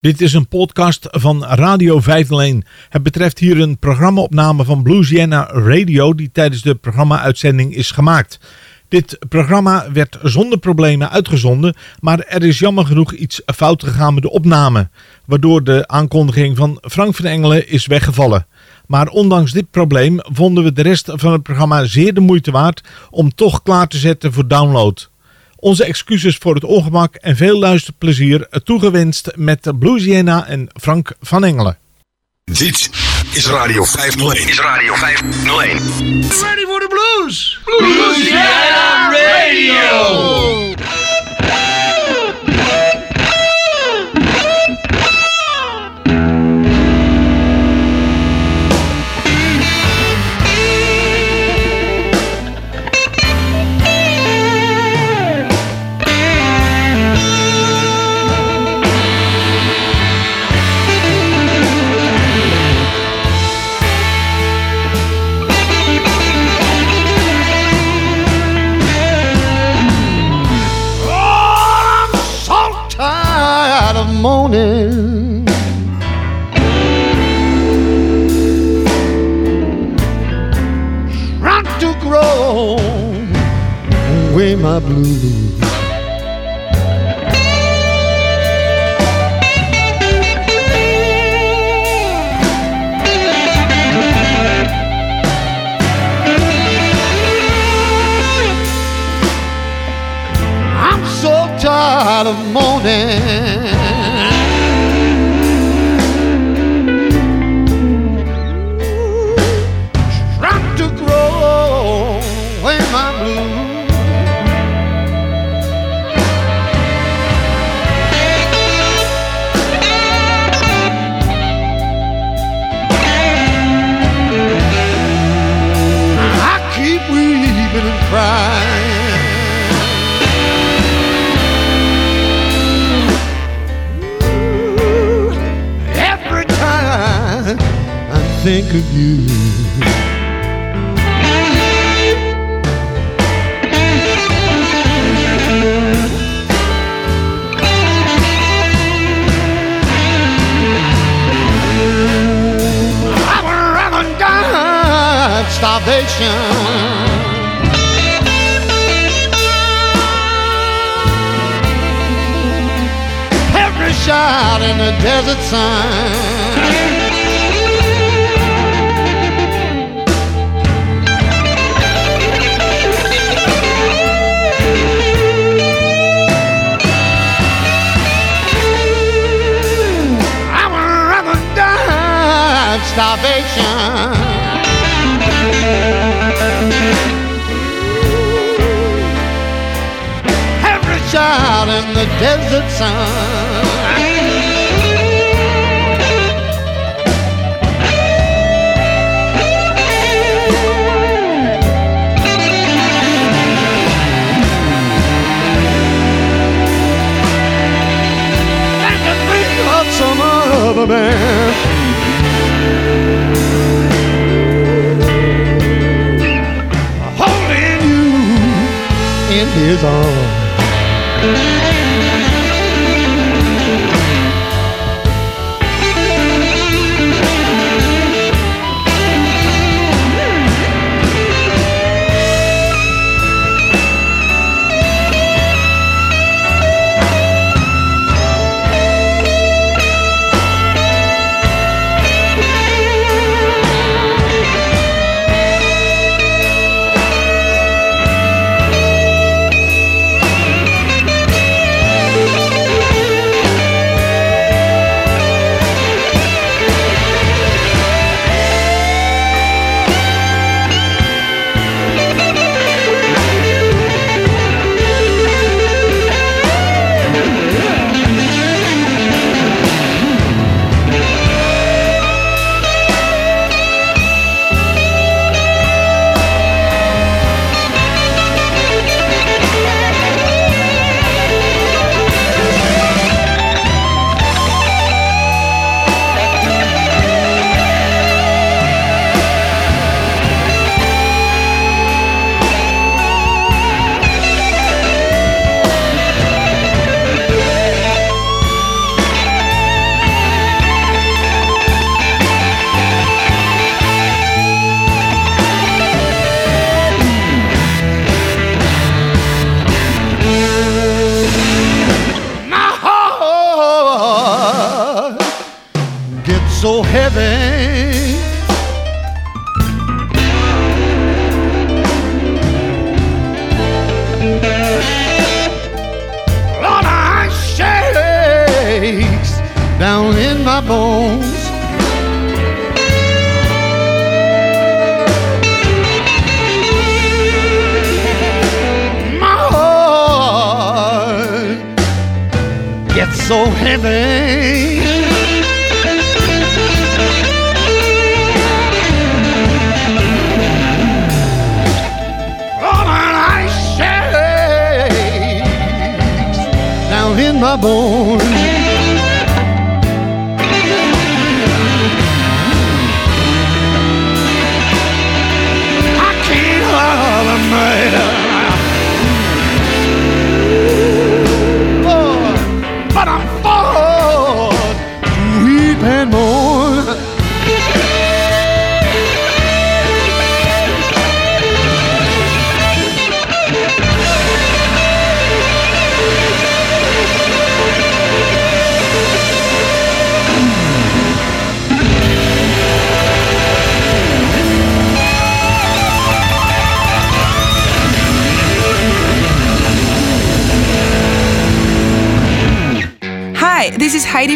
Dit is een podcast van Radio 501. Het betreft hier een programmaopname van Bluesiana Radio die tijdens de programma-uitzending is gemaakt. Dit programma werd zonder problemen uitgezonden, maar er is jammer genoeg iets fout gegaan met de opname, waardoor de aankondiging van Frank van Engelen is weggevallen. Maar ondanks dit probleem vonden we de rest van het programma zeer de moeite waard om toch klaar te zetten voor download. Onze excuses voor het ongemak en veel luisterplezier toegewenst met Bluesiana en Frank van Engelen. Dit is Radio 501. Is Radio 501. Ready for the blues? Bluesiana Radio. My blues. I'm so tired of mourning. Think of you. I would rather die of starvation. Perish out in the desert sun. Starvation. Every child in the desert sun. Some other man. His arms.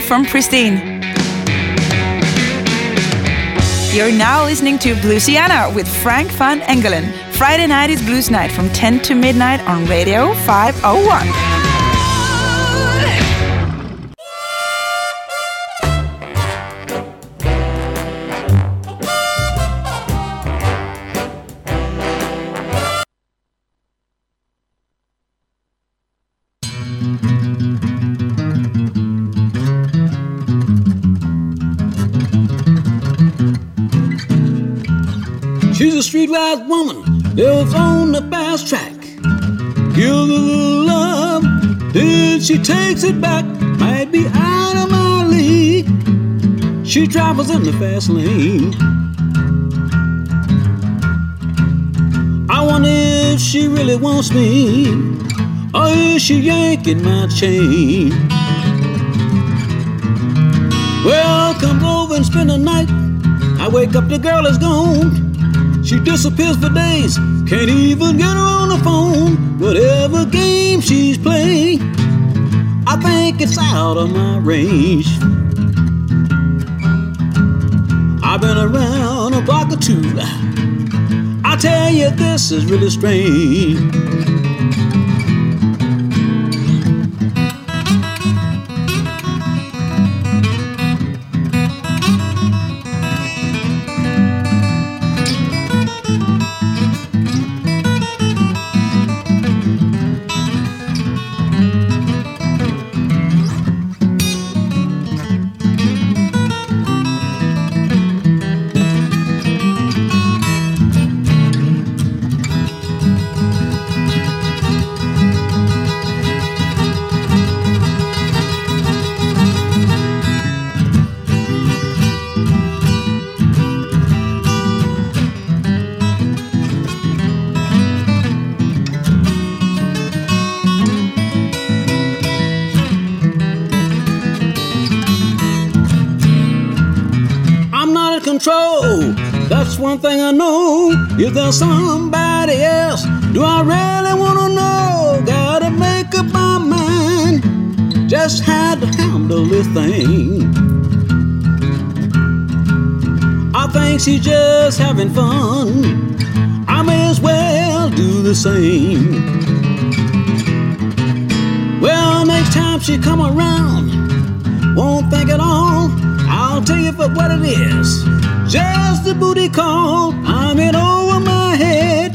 From Pristine. You're now listening to Bluesiana with Frank van Engelen. Friday night is Blues Night from 10 to midnight on Radio 501. She takes it back. Might be out of my league. She travels in the fast lane. I wonder if she really wants me, or is she yanking my chain? Well, come over and spend the night. I wake up, the girl is gone. She disappears for days, can't even get her on the phone. Whatever game she's playing, think it's out of my range. I've been around a block or two. I tell you, this is really strange. One thing I know. Is there's somebody else, do I really wanna know? Gotta make up my mind. Just had to handle this thing. I think she's just having fun. I may as well do the same. Well, next time she come around, won't think at all. I'll tell you for what it is. Just a booty call. I'm in over my head.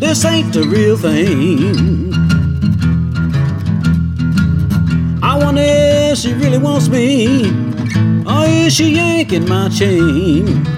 This ain't the real thing. I wonder if she really wants me. Or is she yanking my chain?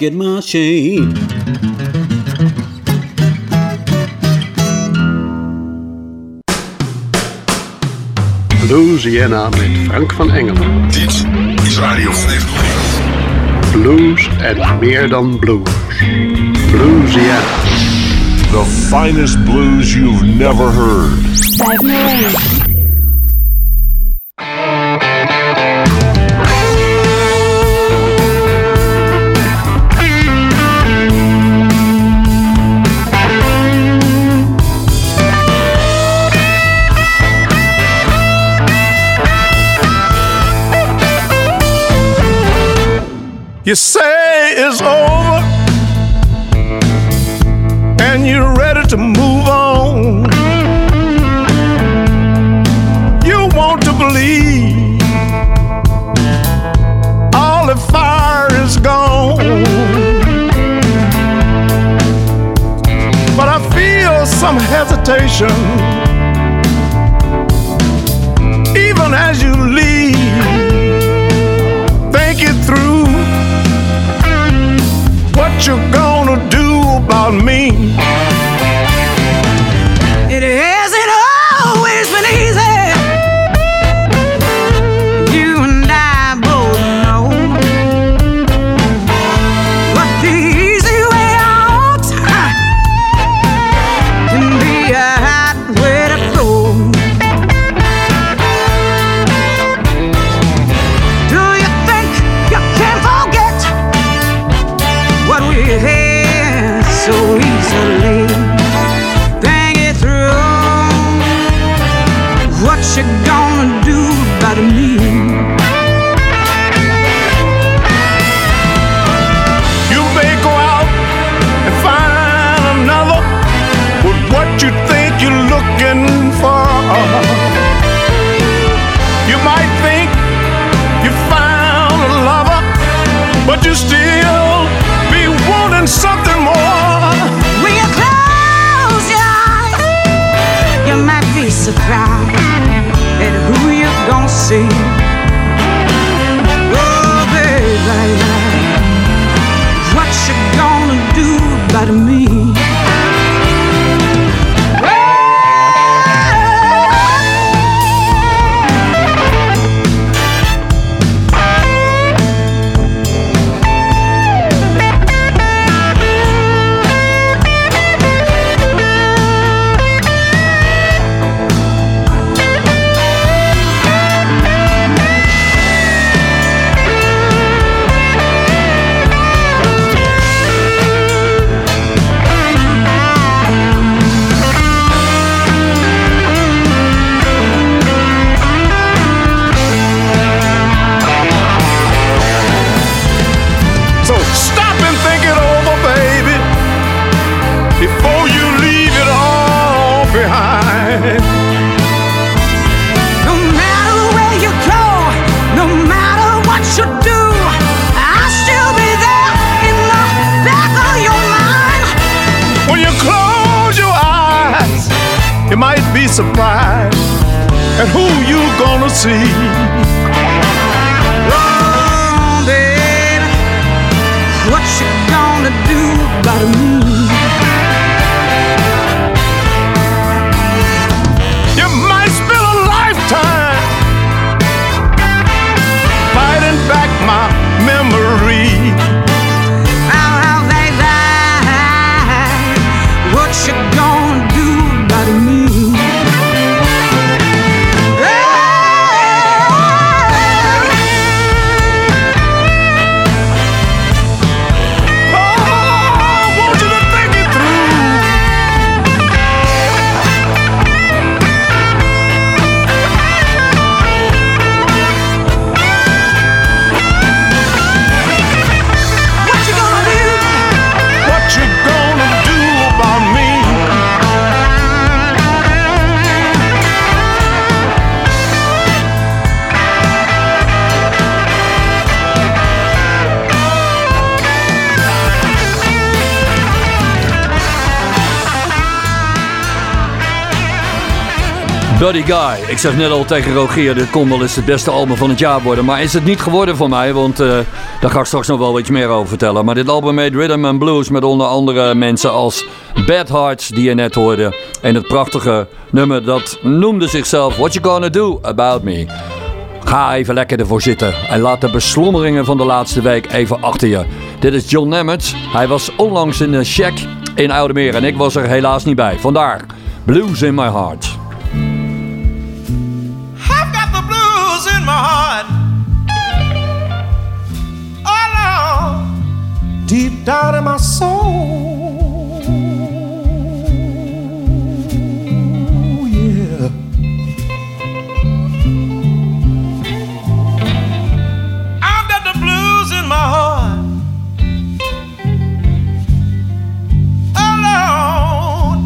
get my. Bluesiana met Frank van Engelen. Dit is Radio 501. Blues en meer dan blues. Bluesiana. The finest blues you've never heard. 501. you say is over and you're ready to move on. You want to believe all the fire is gone. But I feel some hesitation even as you what you gonna do about me? Buddy Guy. Ik zeg net al tegen Rogier, dit kon wel eens het beste album van het jaar worden. Maar is het niet geworden voor mij, want uh, daar ga ik straks nog wel iets meer over vertellen. Maar dit album heet Rhythm and Blues met onder andere mensen als Bad Hearts, die je net hoorde. En het prachtige nummer dat noemde zichzelf What You Gonna Do About Me. Ga even lekker ervoor zitten en laat de beslommeringen van de laatste week even achter je. Dit is John Nemeth. Hij was onlangs in een check in Oudemeer en ik was er helaas niet bij. Vandaar Blues in My Heart. Heart. Oh Lord, deep down in my soul. Yeah. I've got the blues in my heart. Oh Lord,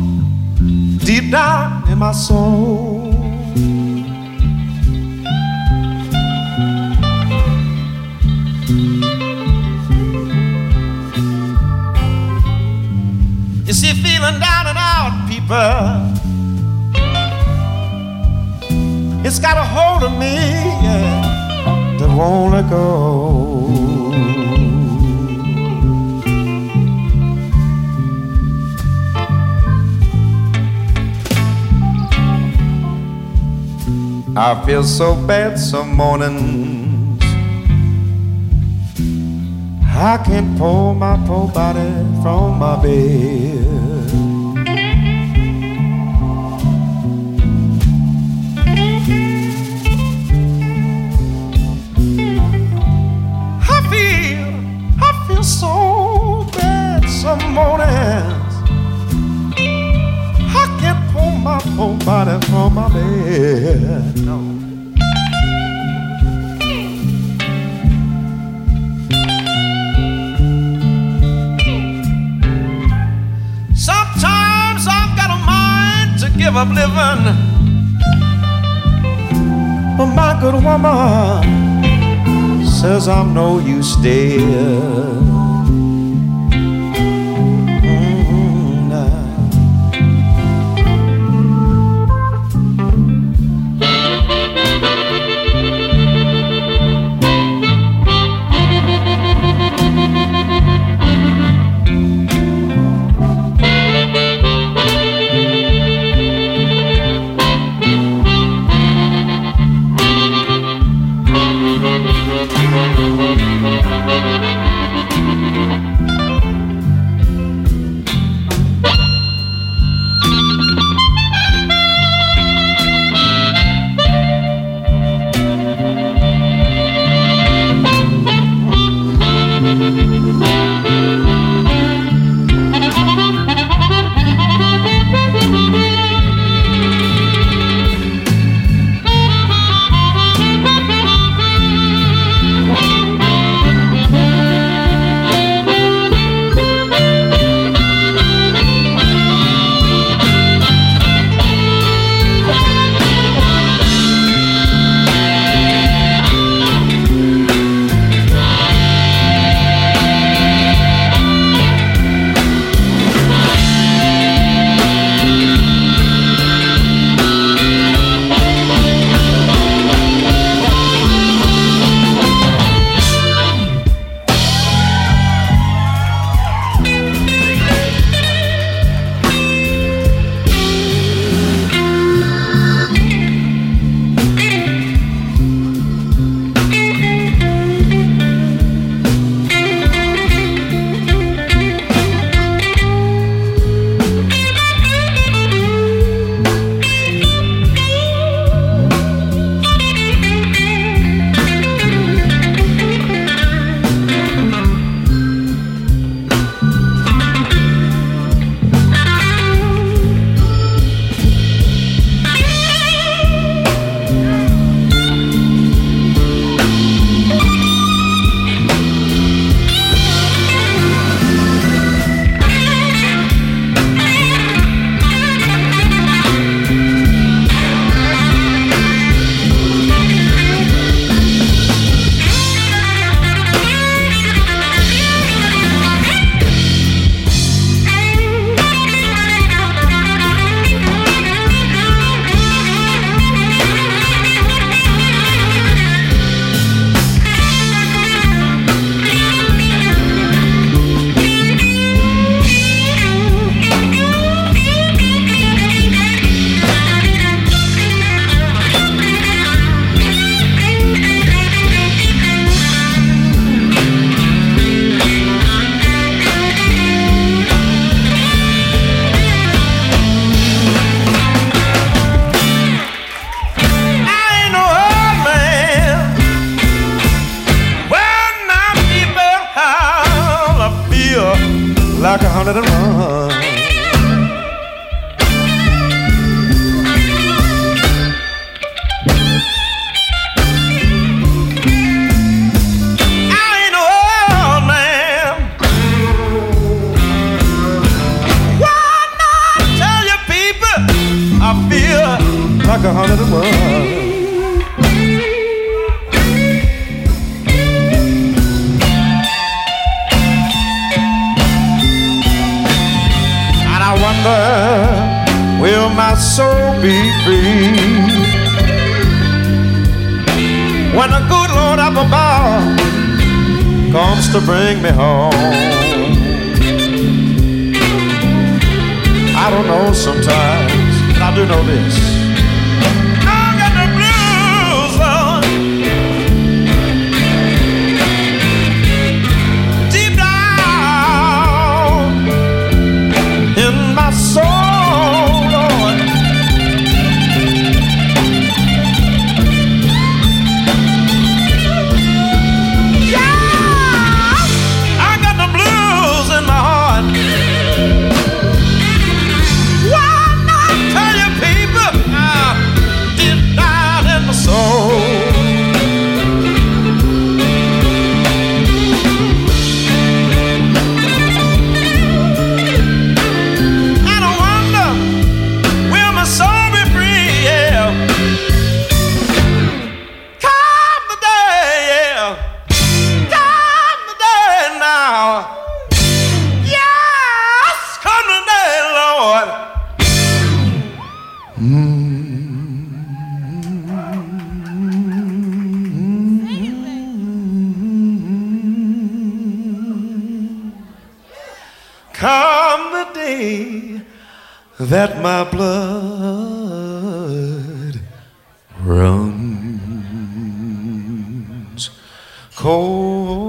deep down in my soul. Feeling down and out, people. It's got a hold of me yeah, that won't let go. I feel so bad some mornings. I can't pull my poor body from my bed. I feel I feel so bad some mornings. I can't pull my whole body from my bed. No. Give up living. But my good woman says I'm no use there. that my blood runs cold.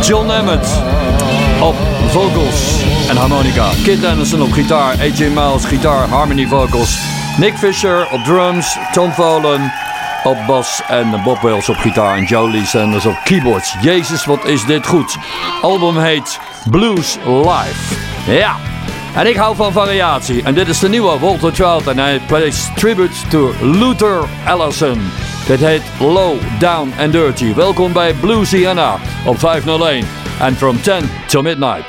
John Emmett op vocals en harmonica. Kit Anderson op gitaar, AJ Miles gitaar, harmony vocals. Nick Fisher op drums, Tom Volen op bas en Bob Wales op gitaar en Jolie Sanders op keyboards. Jezus, wat is dit goed. Album heet Blues Live. Ja. En ik hou van variatie. En dit is de nieuwe Walter Trout. En hij plays tribute to Luther Allison. Dit heet Low, Down and Dirty. Welkom bij Blue Sienna op 501. And from 10 till midnight.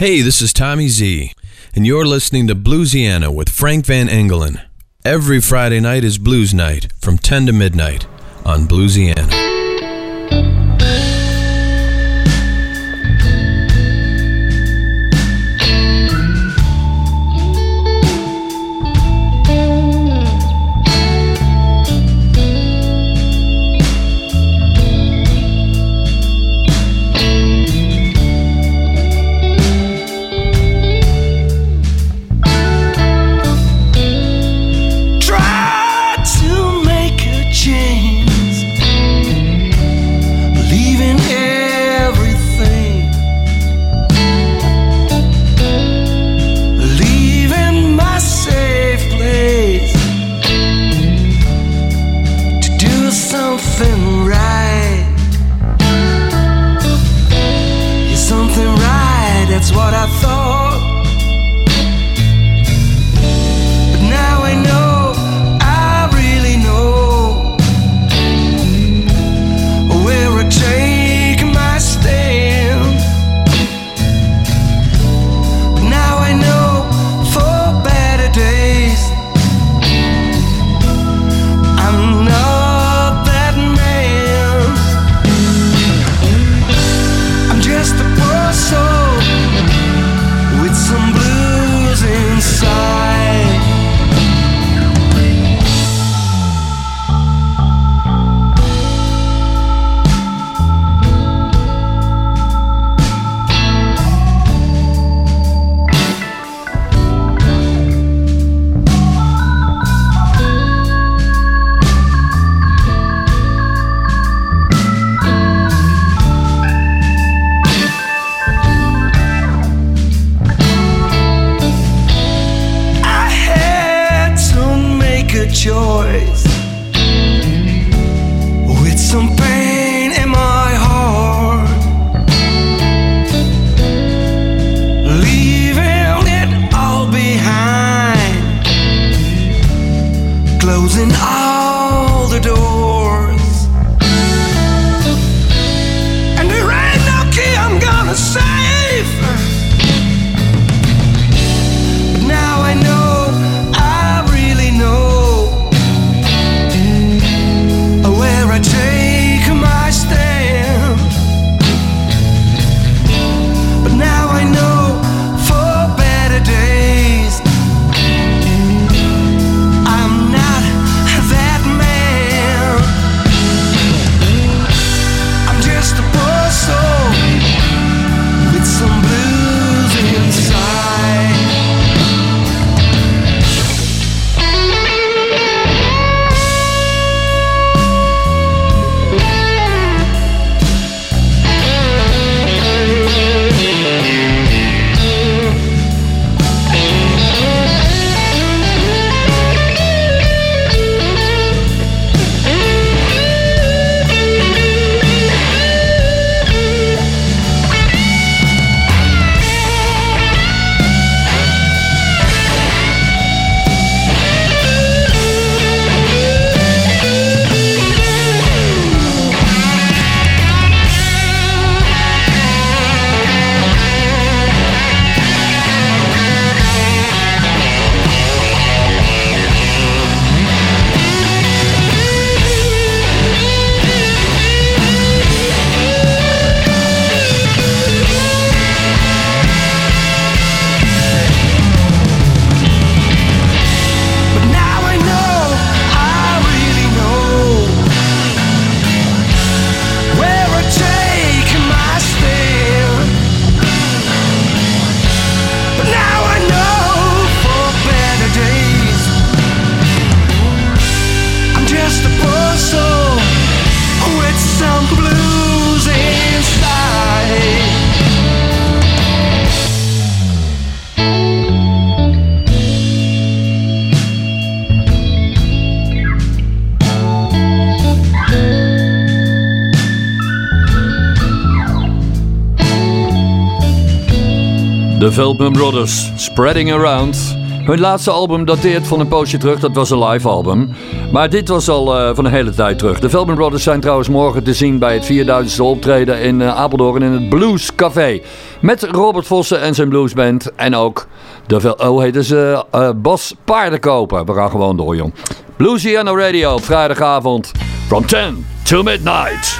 Hey, this is Tommy Z, and you're listening to Bluesiana with Frank Van Engelen. Every Friday night is Blues Night from 10 to midnight on Bluesiana. Feldman Brothers, Spreading Around. Hun laatste album dateert van een poosje terug, dat was een live album. Maar dit was al eh, van een hele tijd terug. De Feldman Brothers zijn trouwens morgen te zien bij het 4000ste optreden in eh, Apeldoorn in het Blues Café. Met Robert Vossen en zijn bluesband en ook de, oh, heet ze, eh, Bas Paardenkoper. We gaan gewoon door, jong. Bluesiano Radio, vrijdagavond, from 10 to midnight.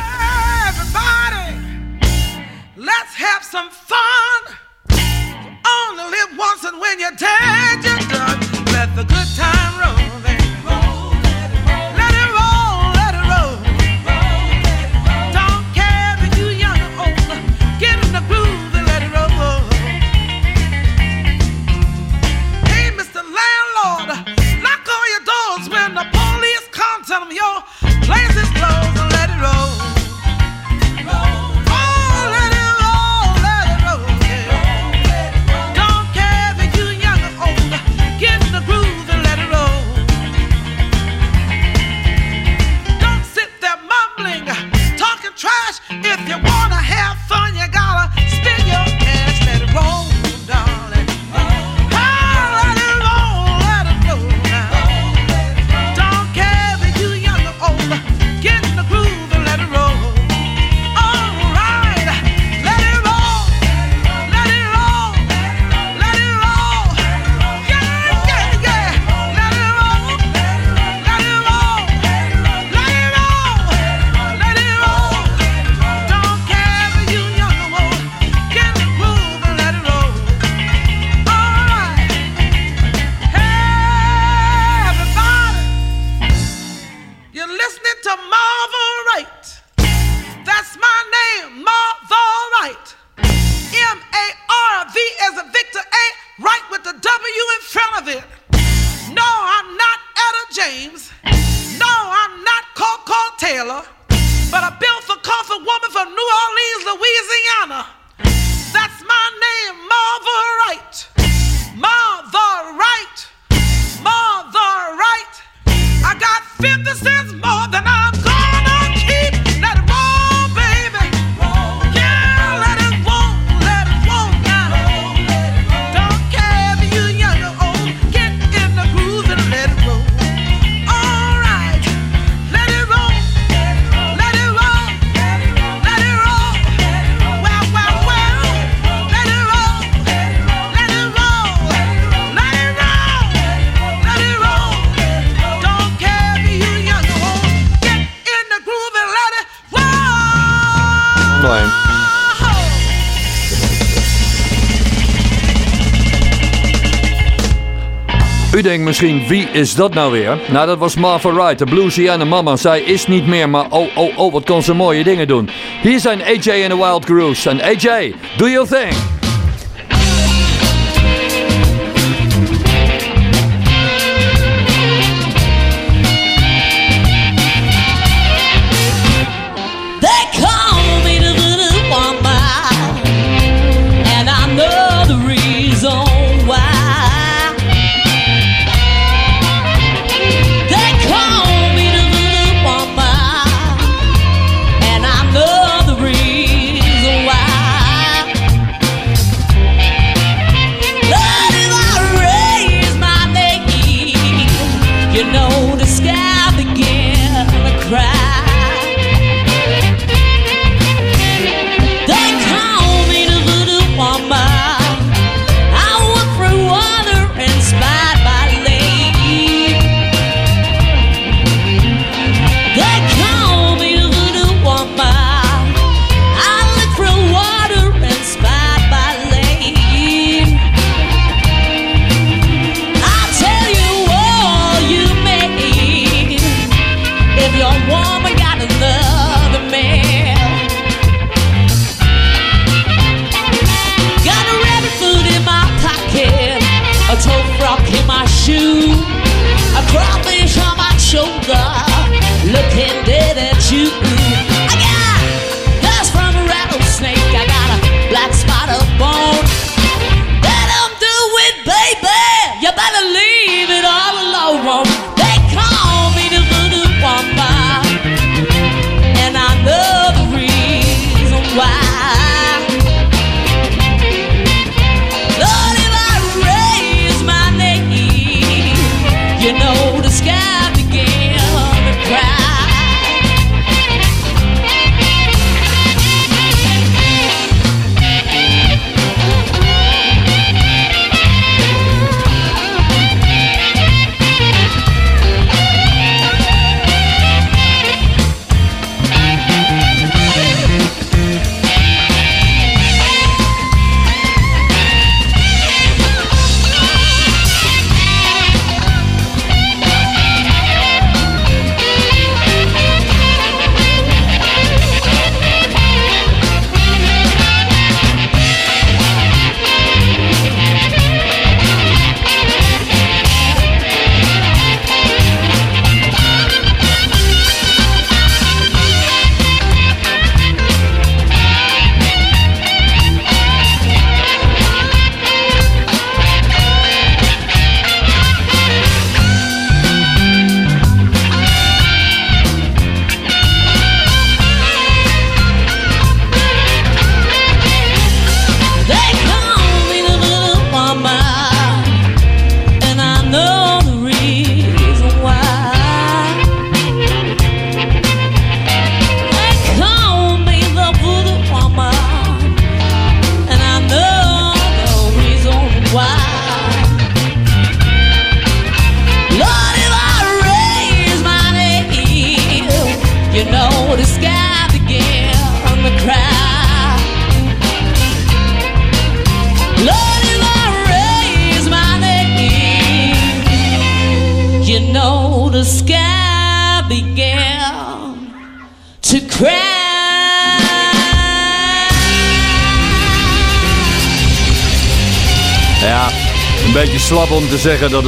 denkt misschien, wie is dat nou weer? Nou, dat was Martha Wright, de bluesy en de mama. Zij is niet meer, maar oh, oh, oh, wat kon ze mooie dingen doen. Hier zijn AJ en de Wild Grooves. En AJ, do your thing!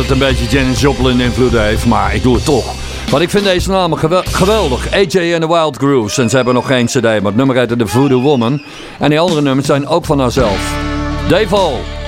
Het een beetje Janis Joplin invloed heeft, maar ik doe het toch. Want ik vind deze namen gewe- geweldig. AJ and the Wild Grooves. En ze hebben nog geen cd, maar het nummer heette The Voodoo Woman. En die andere nummers zijn ook van haarzelf. Dave.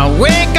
I wake.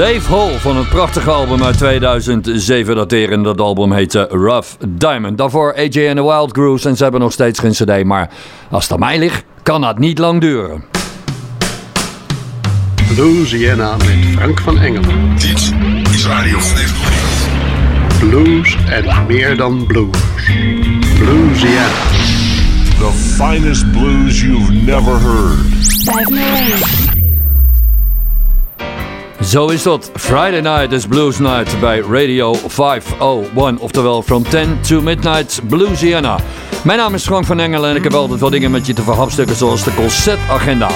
Dave Hall van een prachtig album uit 2007 dateren. Dat album heette Rough Diamond. Daarvoor AJ and the Wild Grooves en ze hebben nog steeds geen cd. Maar als het aan mij ligt, kan dat niet lang duren. Bluesiana met Frank van Engelen. Dit is Radio 501. Blues en meer dan blues. Bluesiana. The finest blues you've never heard. 501. Zo is dat. Friday night is Blues Night bij Radio 501. Oftewel from 10 to midnight Bluesiana. Mijn naam is Frank van Engelen en ik heb altijd wel dingen met je te verhapstukken zoals de concertagenda.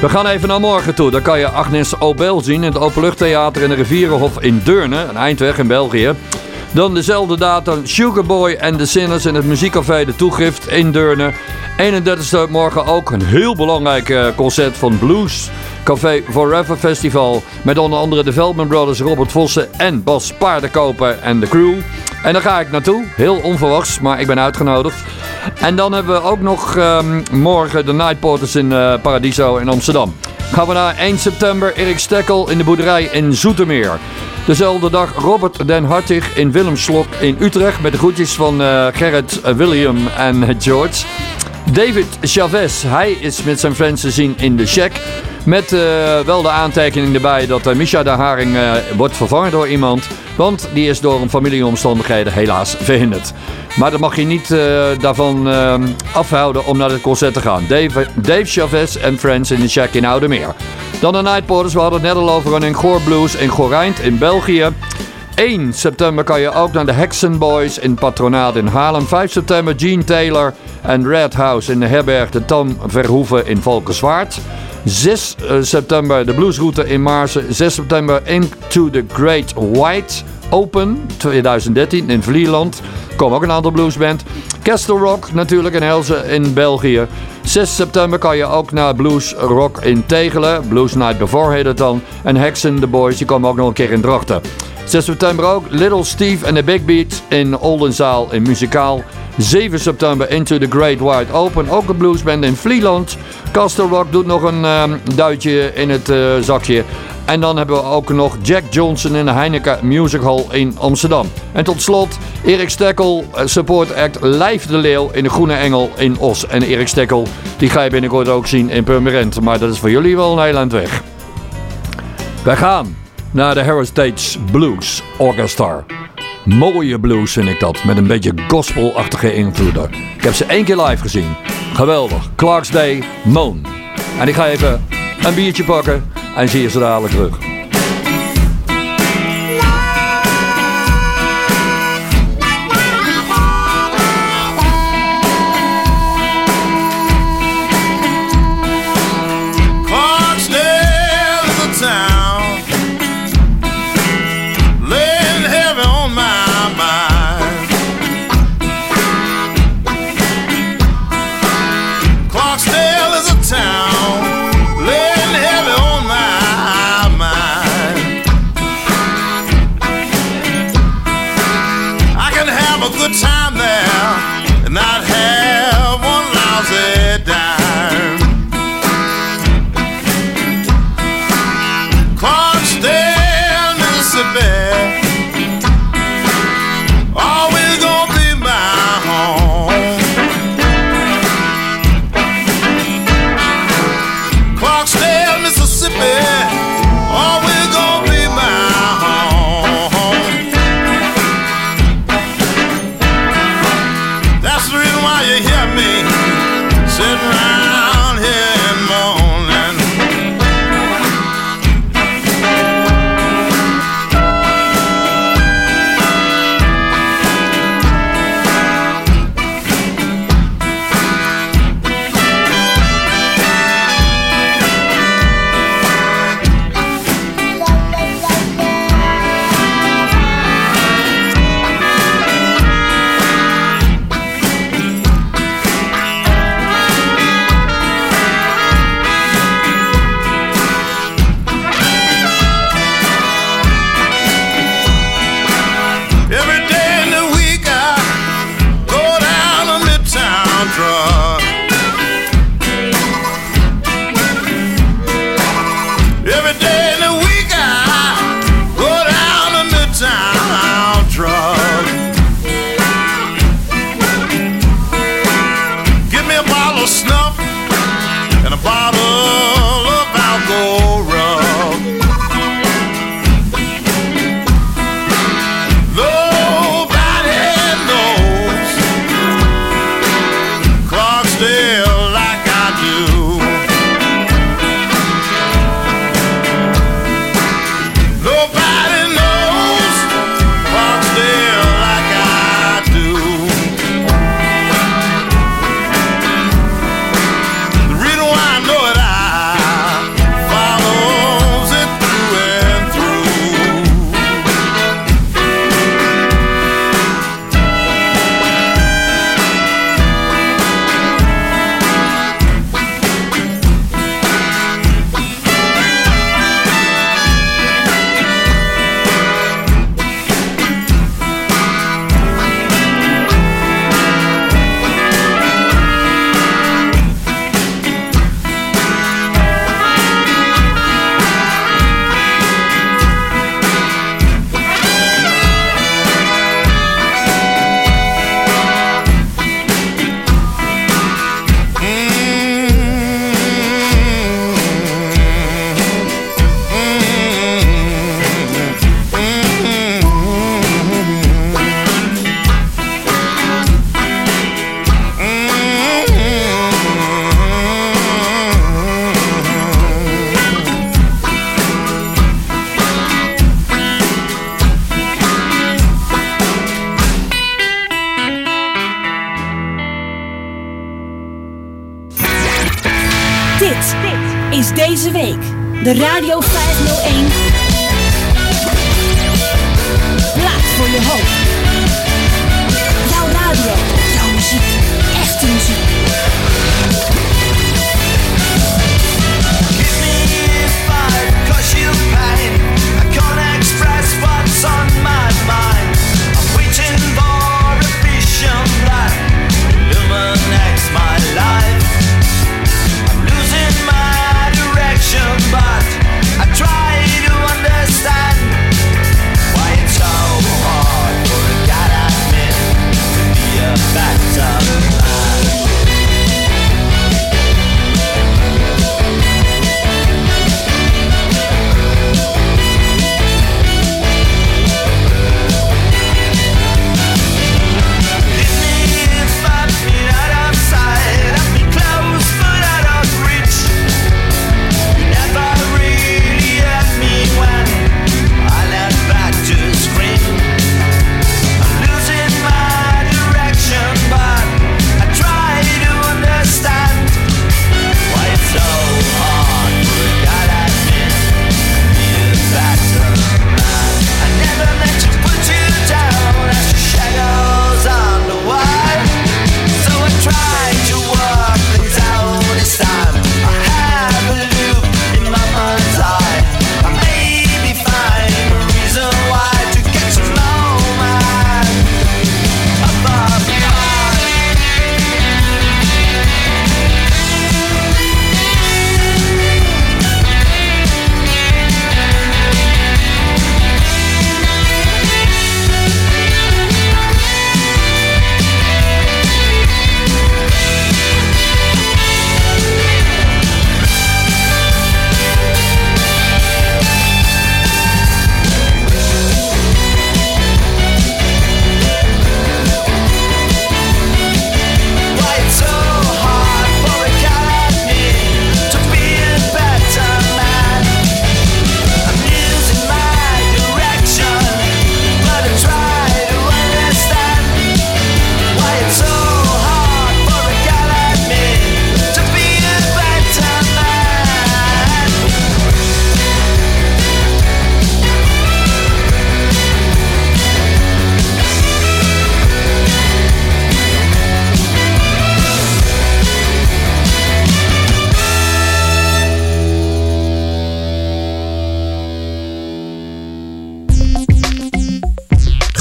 We gaan even naar morgen toe. Daar kan je Agnes Obel zien in het Openluchttheater in de Rivierenhof in Deurne, een eindweg in België. Dan dezelfde datum Sugarboy en de Sinners in het muziekcafé De Toegift in Deurne. 31e morgen ook een heel belangrijk eh, concert van Blues Café Forever Festival. Met onder andere de Veldman Brothers, Robert Vossen en Bas Paardenkoper en de crew. En daar ga ik naartoe. Heel onverwachts, maar ik ben uitgenodigd. En dan hebben we ook nog ehm, morgen de Night Porters in eh, Paradiso in Amsterdam. Gaan we naar 1 september Erik Stekkel in de boerderij in Zoetermeer. Dezelfde dag Robert den Hartig in Willemslok in Utrecht. Met de groetjes van eh, Gerrit, eh, William en George. David Chavez, hij is met zijn fans te zien in de Shack. Met eh, wel de aantekening erbij dat uh, Misha de Haring eh, wordt vervangen door iemand. Want die is door een familieomstandigheden helaas verhinderd. Maar dat mag je niet daarvan afhouden om naar het concert te gaan. Dave, Dave Chavez en Friends in de Shack in Oudemeer. Dan de Night Porters, we hadden het net al over een Goor Blues in Gorijnd in België. 1 september kan je ook naar de Hexen Boys in Patronaat in Haarlem. 5 september Gene Taylor en Red House in de herberg de Tam Verhoeven in Valkenswaard. 6 september de Bluesroute in Maarsen. 6 september Into the Great White Open 2013 in Vlieland. Komen ook een aantal bluesband. Castle Rock natuurlijk in Helze in België. 6 september kan je ook naar Blues Rock in Tegelen. Blues Night Before dan. En Hexen, de Boys, die komen ook nog een keer in Drachten. 6 september ook Little Steve en de Big Beat in Oldenzaal in Muzikaal. 7 september Into the Great Wide Open, ook een bluesband in Vlieland. Castle Rock doet nog een um, duitje in het uh, zakje. En dan hebben we ook nog Jack Johnson in de Heineken Music Hall in Amsterdam. En tot slot Erik Stekkel, support act Lijf de Leeuw in de Groene Engel in Os. En Erik Stekkel, die ga je binnenkort ook zien in Purmerend. Maar dat is voor jullie wel een heel eind weg. Wij gaan naar de Heritage Blues Orchestra. Mooie blues vind ik dat, met een beetje gospelachtige invloeden. Ik heb ze één keer live gezien. Geweldig. Clark's Day, Moon. En ik ga even een biertje pakken en zie je zo dadelijk terug. Radio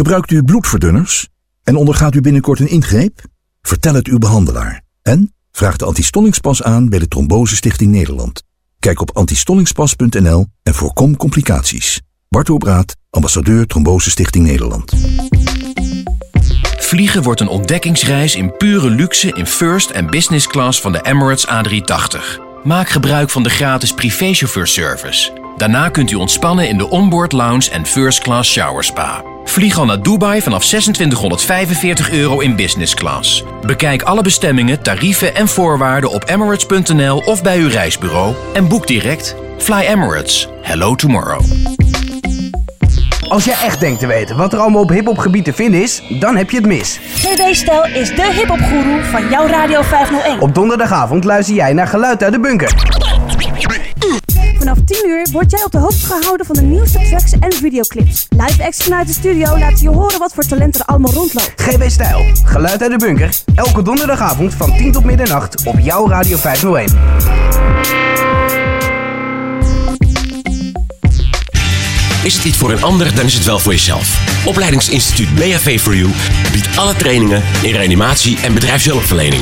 Gebruikt u bloedverdunners en ondergaat u binnenkort een ingreep? Vertel het uw behandelaar en vraag de antistollingspas aan bij de Trombose Stichting Nederland. Kijk op antistollingspas.nl en voorkom complicaties. Bart Obraat, ambassadeur Trombose Stichting Nederland. Vliegen wordt een ontdekkingsreis in pure luxe in first en business class van de Emirates A380. Maak gebruik van de gratis privéchauffeurservice. Daarna kunt u ontspannen in de onboard lounge en first class shower spa. Vlieg al naar Dubai vanaf 2645 euro in business class. Bekijk alle bestemmingen, tarieven en voorwaarden op emirates.nl of bij uw reisbureau en boek direct. Fly Emirates. Hello tomorrow. Als jij echt denkt te weten wat er allemaal op hiphopgebied te vinden is, dan heb je het mis. GB Stijl is de hiphopgoeroe van jouw Radio 501. Op donderdagavond luister jij naar Geluid uit de Bunker. Vanaf 10 uur word jij op de hoogte gehouden van de nieuwste tracks en videoclips. Live acts vanuit de studio laten je horen wat voor talent er allemaal rondloopt. GB Stijl, Geluid uit de Bunker. Elke donderdagavond van 10 tot middernacht op jouw Radio 501. Is het iets voor een ander, dan is het wel voor jezelf. Opleidingsinstituut BHV for You biedt alle trainingen in reanimatie en bedrijfshulpverlening.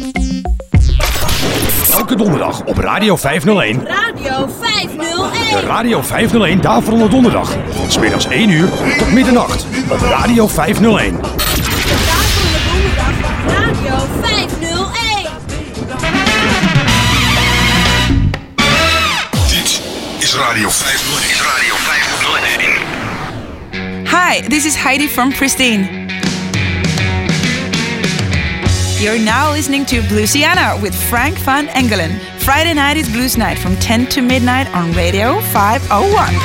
Elke donderdag op Radio 501. Radio 501. De Radio 501 Daverende Donderdag. Van smiddags 1 uur tot middernacht op Radio 501. Radio 501. Dit is Radio 501. Is Radio 501. Hi, this is Heidi from Pristine. You're now listening to Bluesiana with Frank Van Engelen. Friday night is Blues Night from 10 to midnight on Radio 501.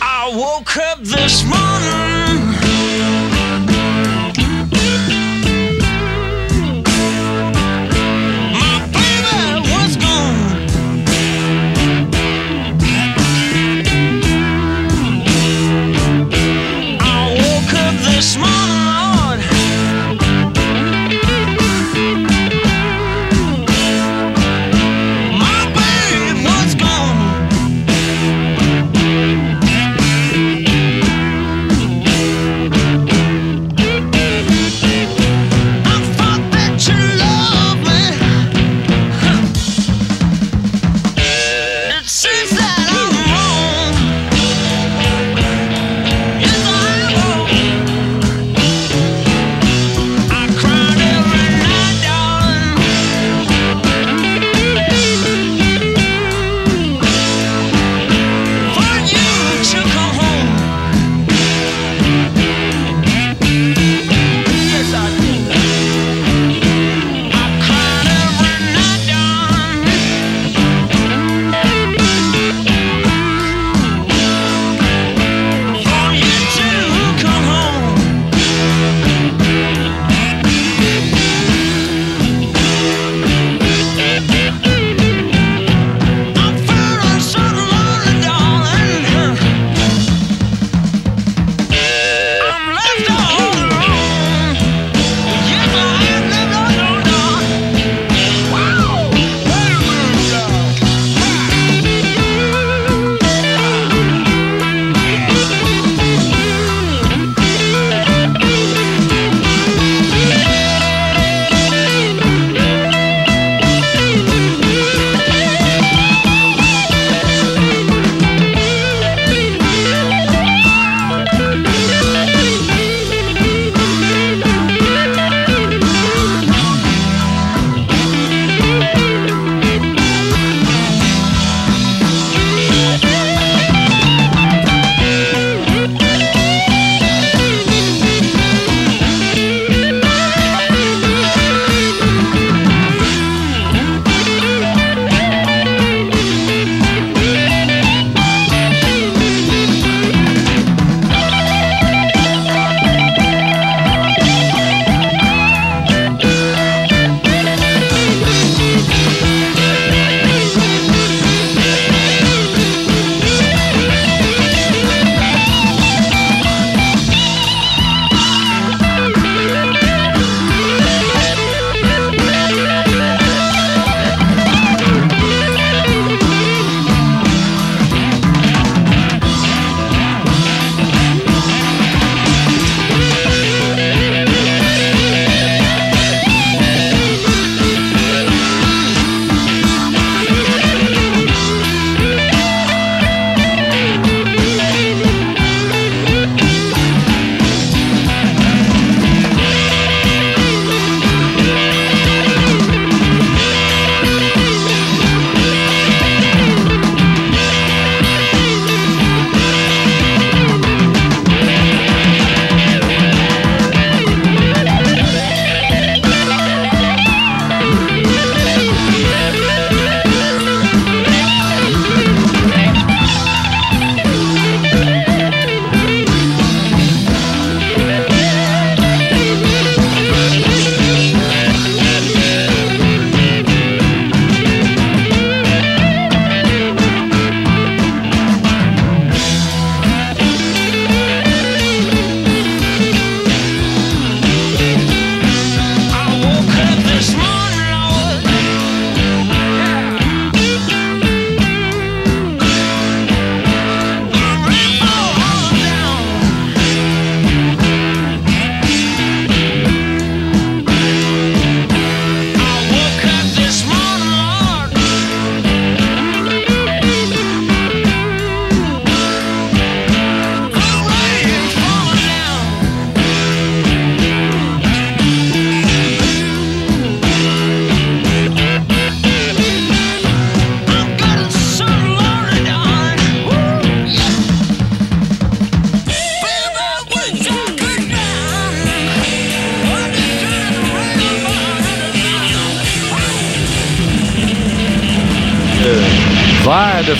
I woke up this morning.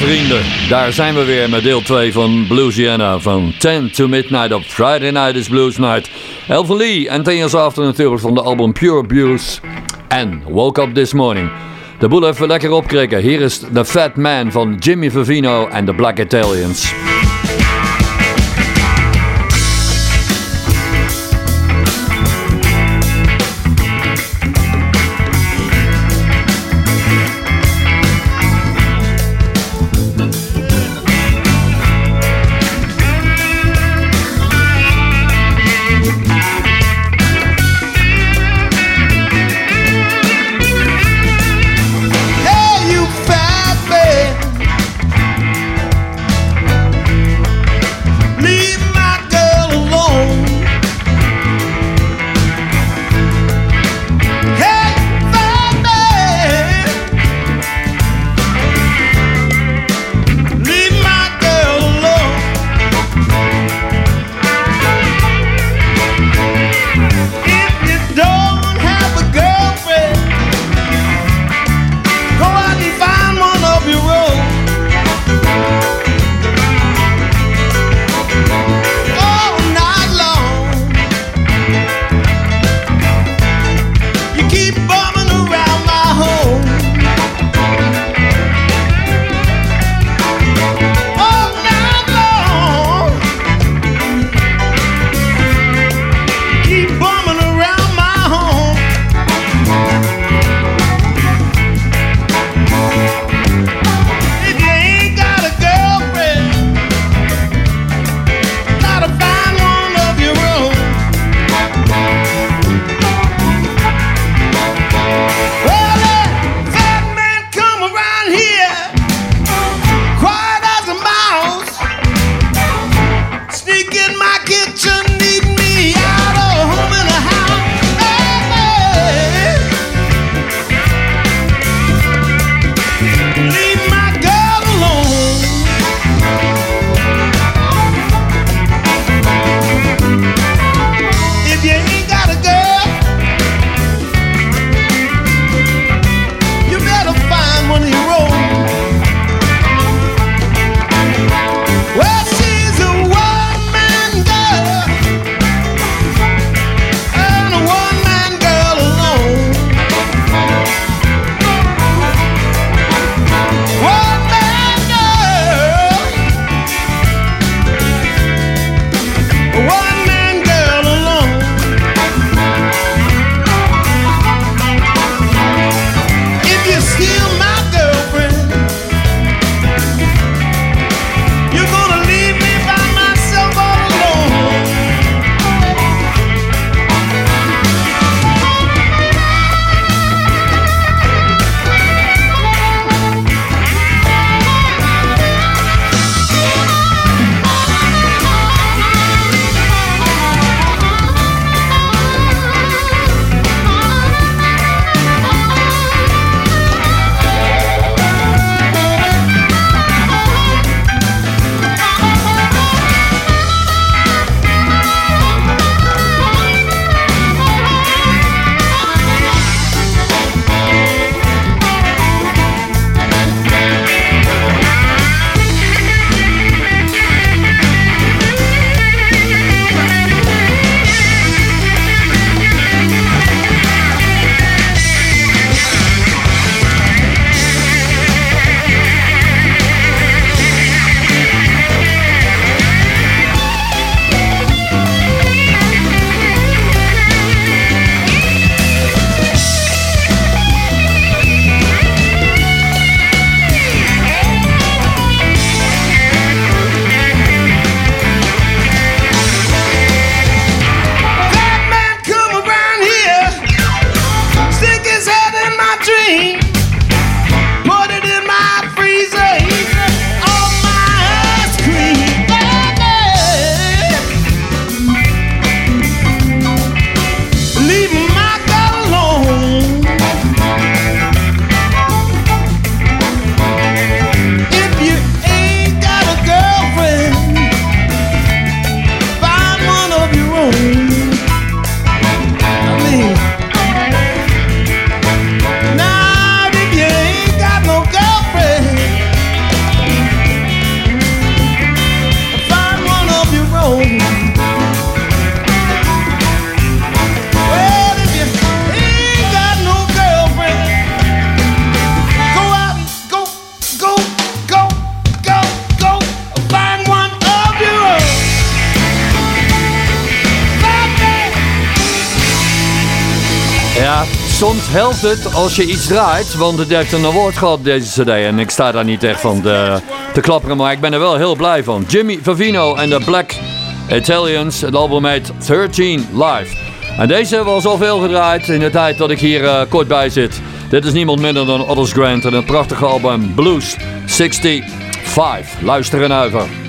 Vrienden, daar zijn we weer met deel 2 van Bluesiana. Van 10 to midnight op Friday Night is Blues Night. Elvin Lee en 10 years after natuurlijk van de album Pure Blues. En Woke Up This Morning. De boel even lekker opkrikken. Hier is The Fat Man van Jimmy Vivino en de Black Italians. Als je iets draait, want het heeft een award gehad deze cd. En ik sta daar niet echt van te, klapperen, maar ik ben er wel heel blij van. Jimmy Favino en de Black Italians, het album heet 13 Live. En deze was al veel gedraaid in de tijd dat ik hier eh, kort bij zit. Dit is niemand minder dan Otis Grant en het prachtige album Blues 65. Luister en over.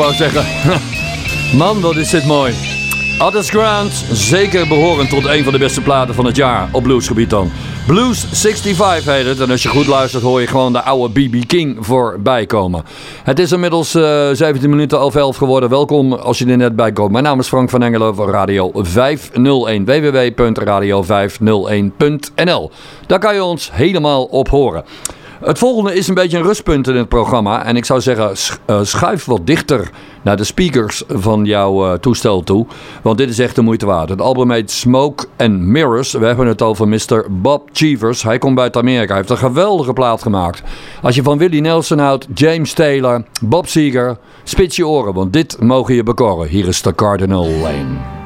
Wou zeggen. Man, wat is dit mooi. Others Grant, zeker behorend tot een van de beste platen van het jaar op bluesgebied dan. Blues 65 heet het. En als je goed luistert hoor je gewoon de oude B.B. King voorbij komen. Het is inmiddels eh 17 minuten half 11 geworden. Welkom als je er net bij komt. Mijn naam is Frank van Engelen van Radio 501. www.radio501.nl Daar kan je ons helemaal op horen. Het volgende is een beetje een rustpunt in het programma. En ik zou zeggen, eh, schuif wat dichter naar de speakers van jouw eh, toestel toe. Want dit is echt de moeite waard. Het album heet Smoke and Mirrors. We hebben het over Mr. Bob Cheevers. Hij komt uit Amerika. Hij heeft een geweldige plaat gemaakt. Als je van Willie Nelson houdt, James Taylor, Bob Seger, spits je oren. Want dit mogen je bekoren. Hier is de Cardinal Lane.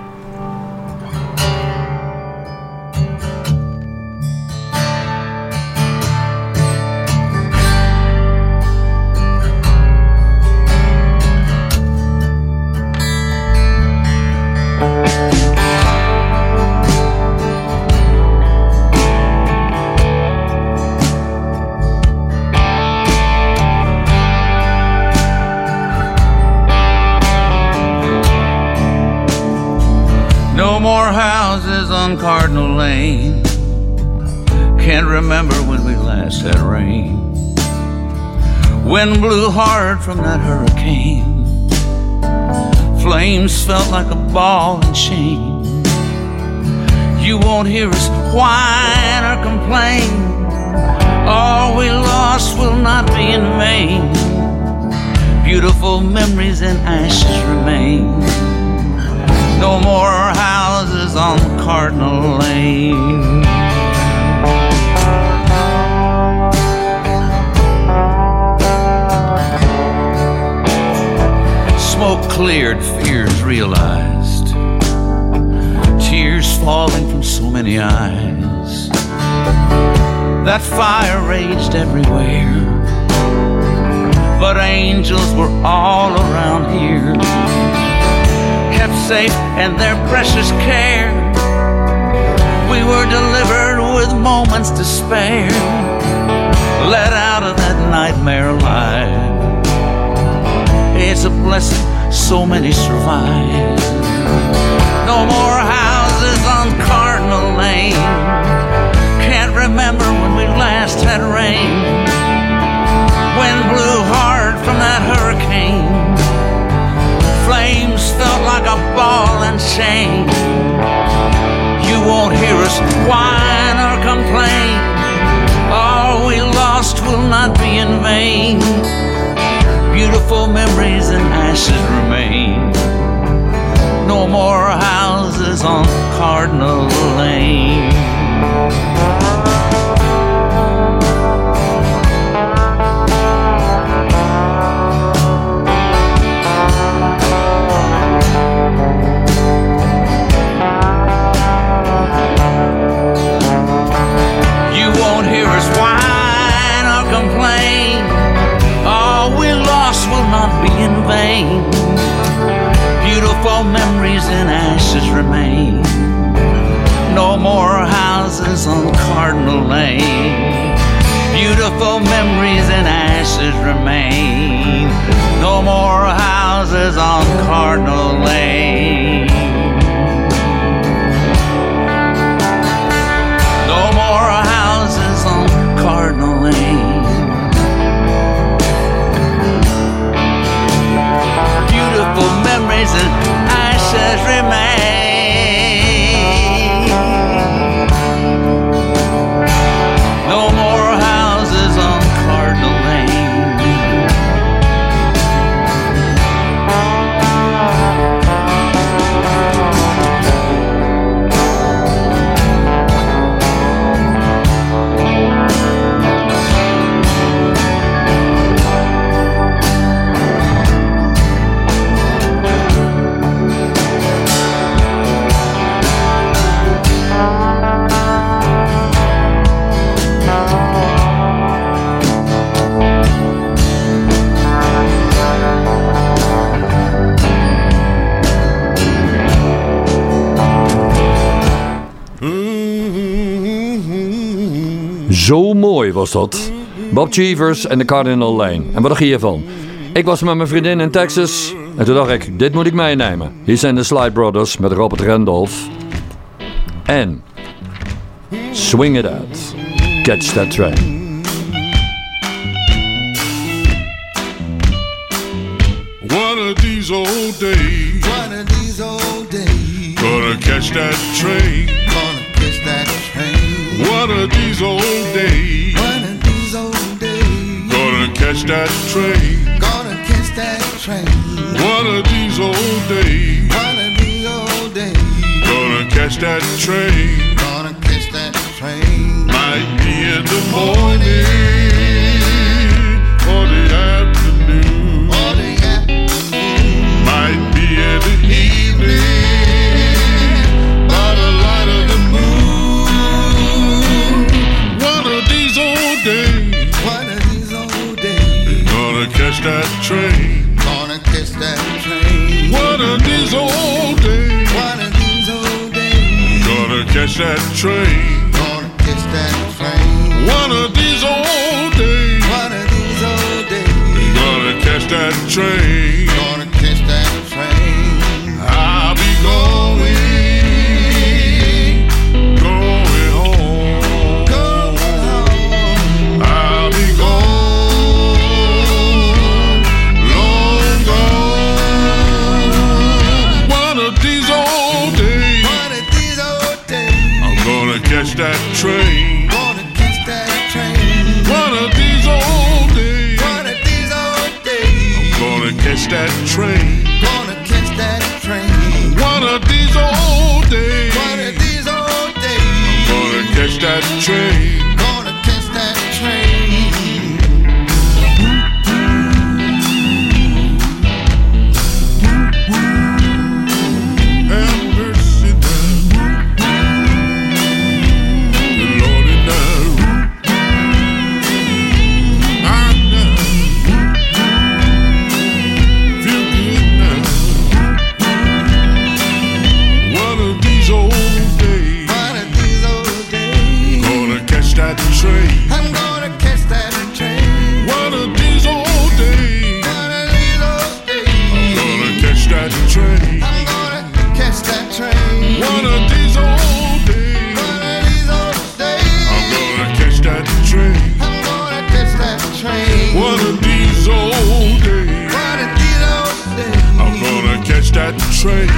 Wind blew hard from that hurricane. Flames felt like a ball and chain. You won't hear us whine or complain. All we lost will not be in vain. Beautiful memories and ashes remain. No more houses on Cardinal Lane. Smoke cleared, fears realized. Tears falling from so many eyes. That fire raged everywhere. But angels were all around here kept safe in their precious care. We were delivered with moments to spare, let out of that nightmare life. It's a blessing so many survive. No more houses on Cardinal Lane. Can't remember when we last had rain. Wind blew hard from that hurricane flames felt like a ball and chain. You won't hear us whine or complain. All we lost will not be in vain. Beautiful memories and ashes remain. No more houses on Cardinal Lane. And ashes remain. No more houses on Cardinal Lane. Beautiful memories and ashes remain. No more houses on Cardinal Lane. Was dat. Bob Cheevers en de Cardinal Lane. En wat dacht je hiervan? Ik was met mijn vriendin in Texas en toen dacht ik, dit moet ik meenemen. Hier zijn de Slide Brothers met Robert Randolph. En Swing It Out. Catch That Train. One of these old days. One of these old days. Gonna catch that train. Gonna catch that train. One of these old days. One of these old days. Gonna catch that train. Gonna catch that train. One of these old days. One of these old days. Gonna catch that train. Gonna catch that train. Might be in the morning catch that train. Gonna catch that train. One of these old days. One of these old days. Gonna catch that train. train.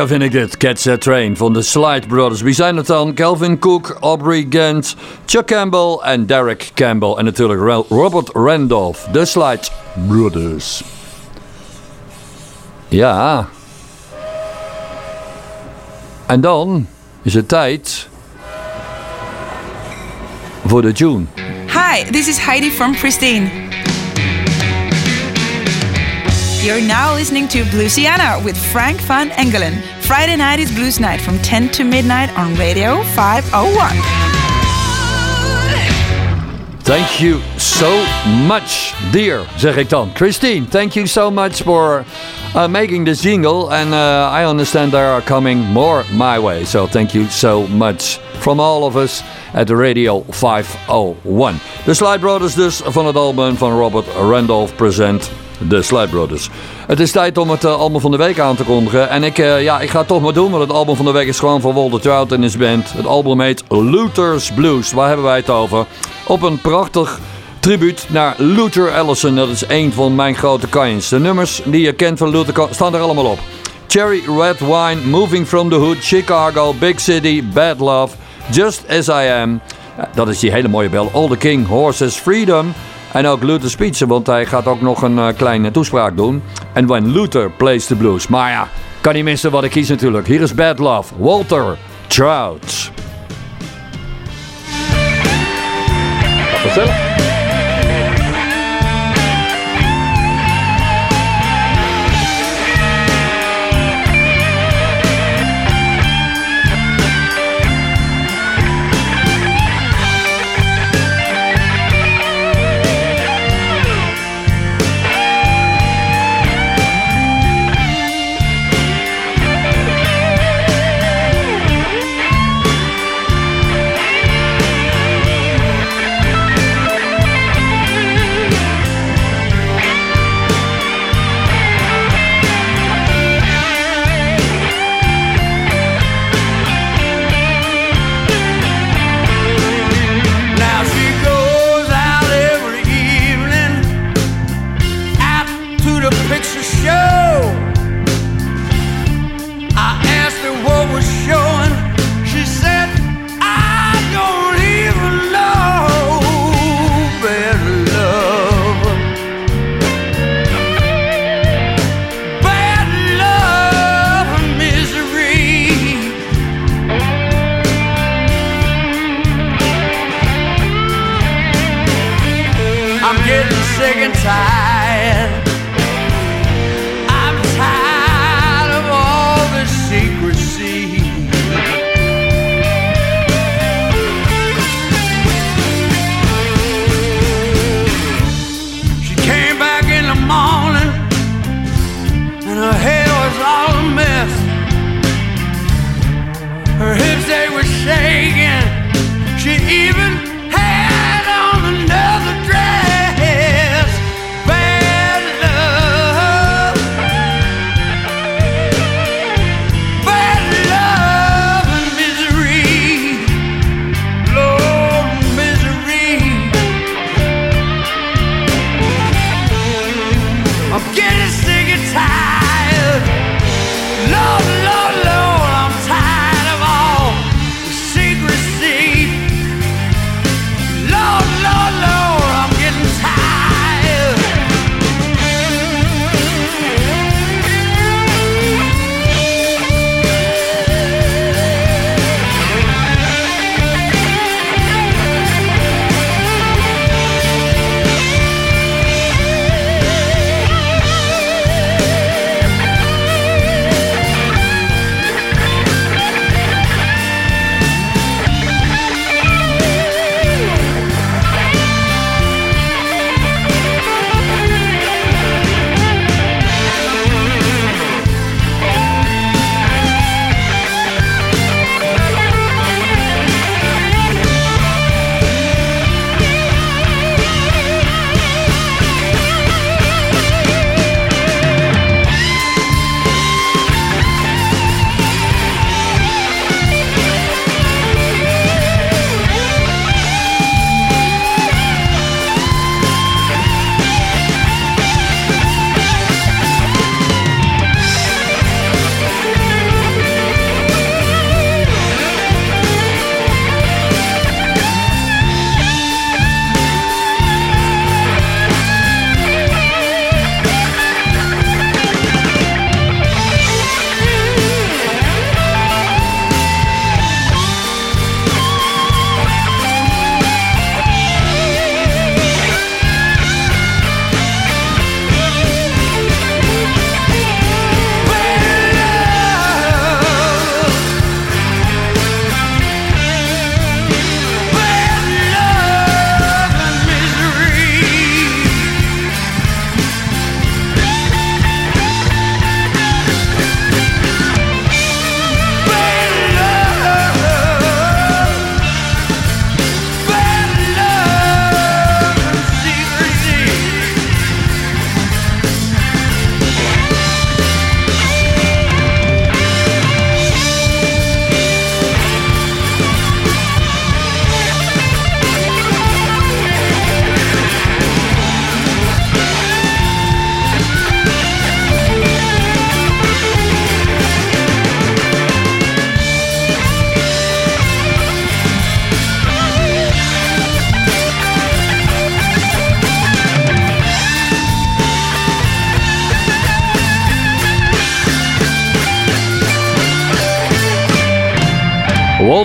Lekker vind ik dit. Catch That Train van de Slide Brothers. Wie zijn het dan? Calvin Cook, Aubrey Gant, Chuck Campbell en Derek Campbell. En natuurlijk Robert Randolph. De Slide Brothers. Ja. En dan is het tijd voor de tune. Hi, this is Heidi from Pristine. You're now listening to Bluesiana with Frank Van Engelen. Friday night is Blues Night from 10 to midnight on Radio 501. Thank you so much, dear, zeg ik dan. Christine, thank you so much for uh, making this jingle. And uh, I understand there are coming more my way. So thank you so much from all of us at Radio 501. De Slide Brothers dus van het album van Robert Randolph present de Slide Brothers. Het is tijd om het uh, album van de week aan te kondigen. En ik, uh, ja, ik ga het toch maar doen, want het album van de week is gewoon van Walter Trout en his band. Het album heet Luther's Blues. Waar hebben wij het over? Op een prachtig tribuut naar Luther Allison. Dat is een van mijn grote kanjens. De nummers die je kent van Luther staan er allemaal op. Cherry Red Wine, Moving from the Hood, Chicago, Big City, Bad Love, Just As I Am. Dat is die hele mooie bel. All the King, Horses, Freedom. En ook Luther Speech, want hij gaat ook nog een uh, kleine toespraak doen. En When Luther Plays the Blues. Maar ja, kan niet missen wat ik kies natuurlijk. Hier is Bad Love, Walter Trout. Gezellig.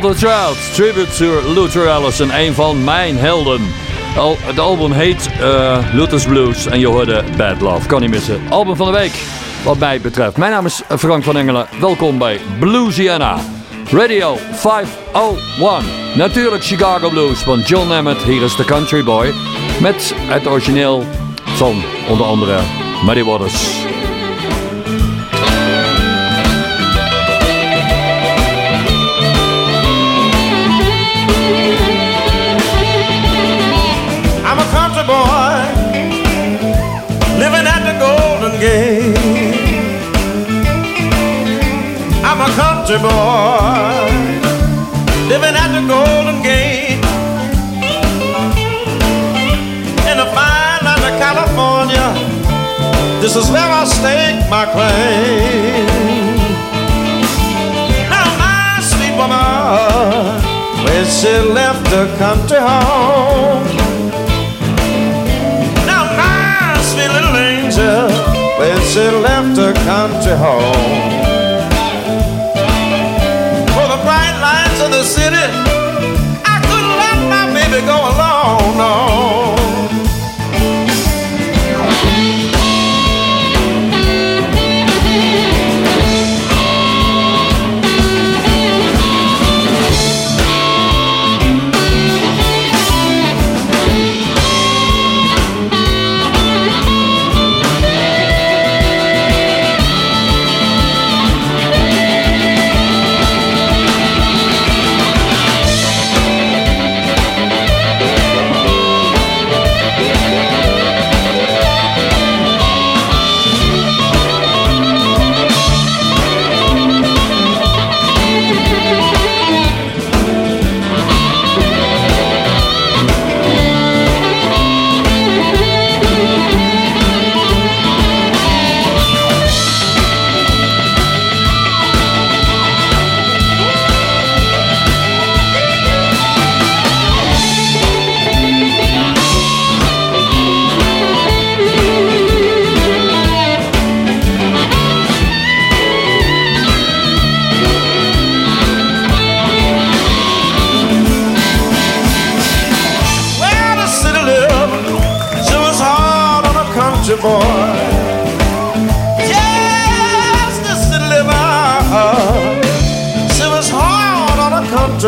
Walter Trout, tribute to Luther Allison, een van mijn helden. Al, het album heet eh, Luther's Blues en je hoorde Bad Love. Kan niet missen. Album van de week, wat mij betreft. Mijn naam is Frank van Engelen. Welkom bij Bluesiana. Radio 501. Natuurlijk Chicago Blues van John Emmett. Hier is de Country Boy. Met het origineel van onder andere Muddy Waters. Country boy living at the Golden Gate. In the fine land of California, this is where I stake my claim. Now, my sweet woman, where she left the country home. Now my sweet little angel, when she left her country home.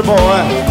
Boy.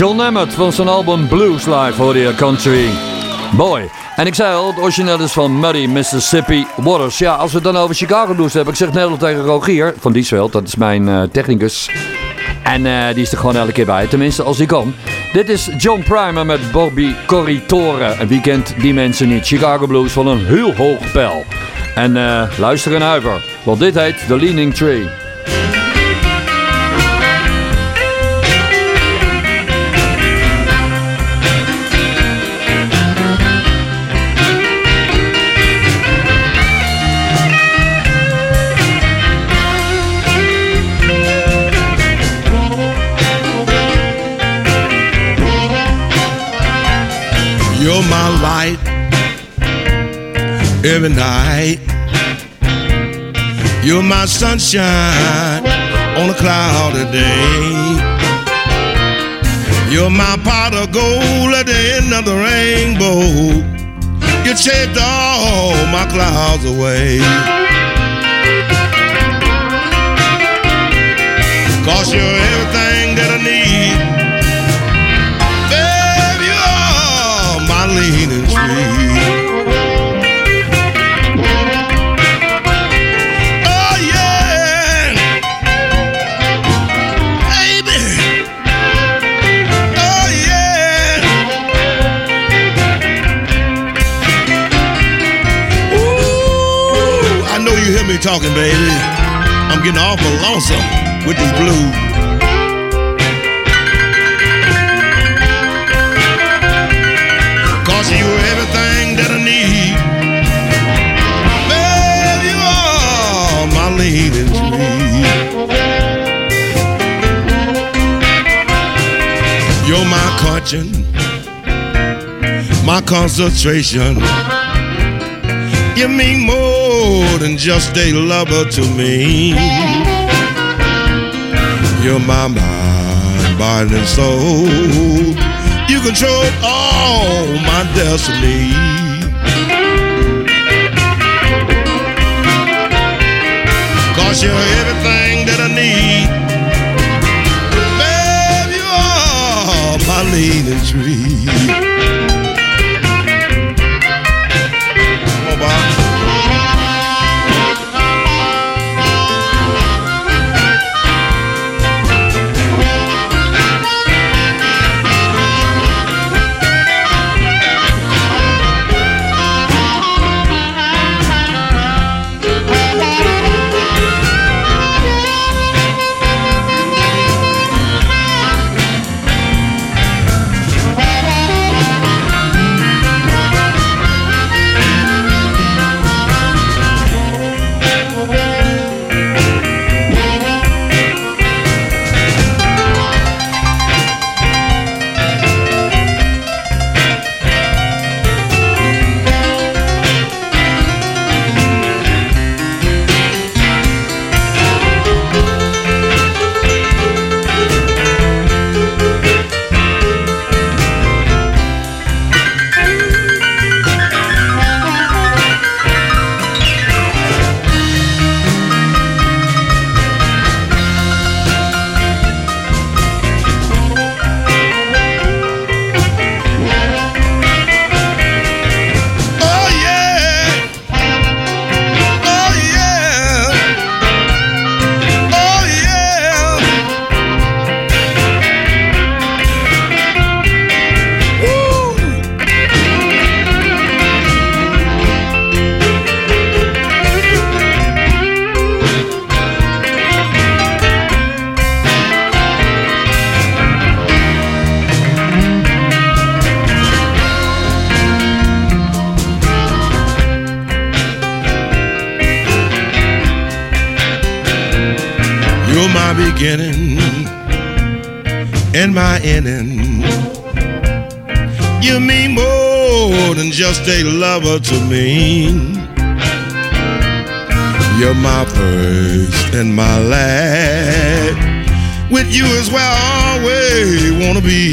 John Emmett van zijn album Blues Live hoorde je Country Boy. En ik zei al, het origineel is van Muddy, Mississippi Waters. Ja, als we het dan over Chicago Blues hebben. Ik zeg net al tegen Rogier van Diesveld, dat is mijn eh, technicus. En eh, die is er gewoon elke keer bij, tenminste als hij kan. Dit is John Primer met Bobby Corritore. En wie kent die mensen niet? Chicago Blues van een heel hoog pijl. En eh, luister en huiver, want dit heet The Leaning Tree. My light every night. You're my sunshine on a cloudy day. You're my pot of gold at the end of the rainbow. You chased all my clouds away. Cause you're everything Oh, oh, hear me talking, baby. I'm getting awful lonesome with this blues. You're my conscience, my concentration. You mean more than just a lover to me. You're my mind, body, and soul. You control all my destiny. Cause you're everything that I need. Babe, you are my leaning tree. Lover to me. You're my first and my last. With you is where I always wanna be.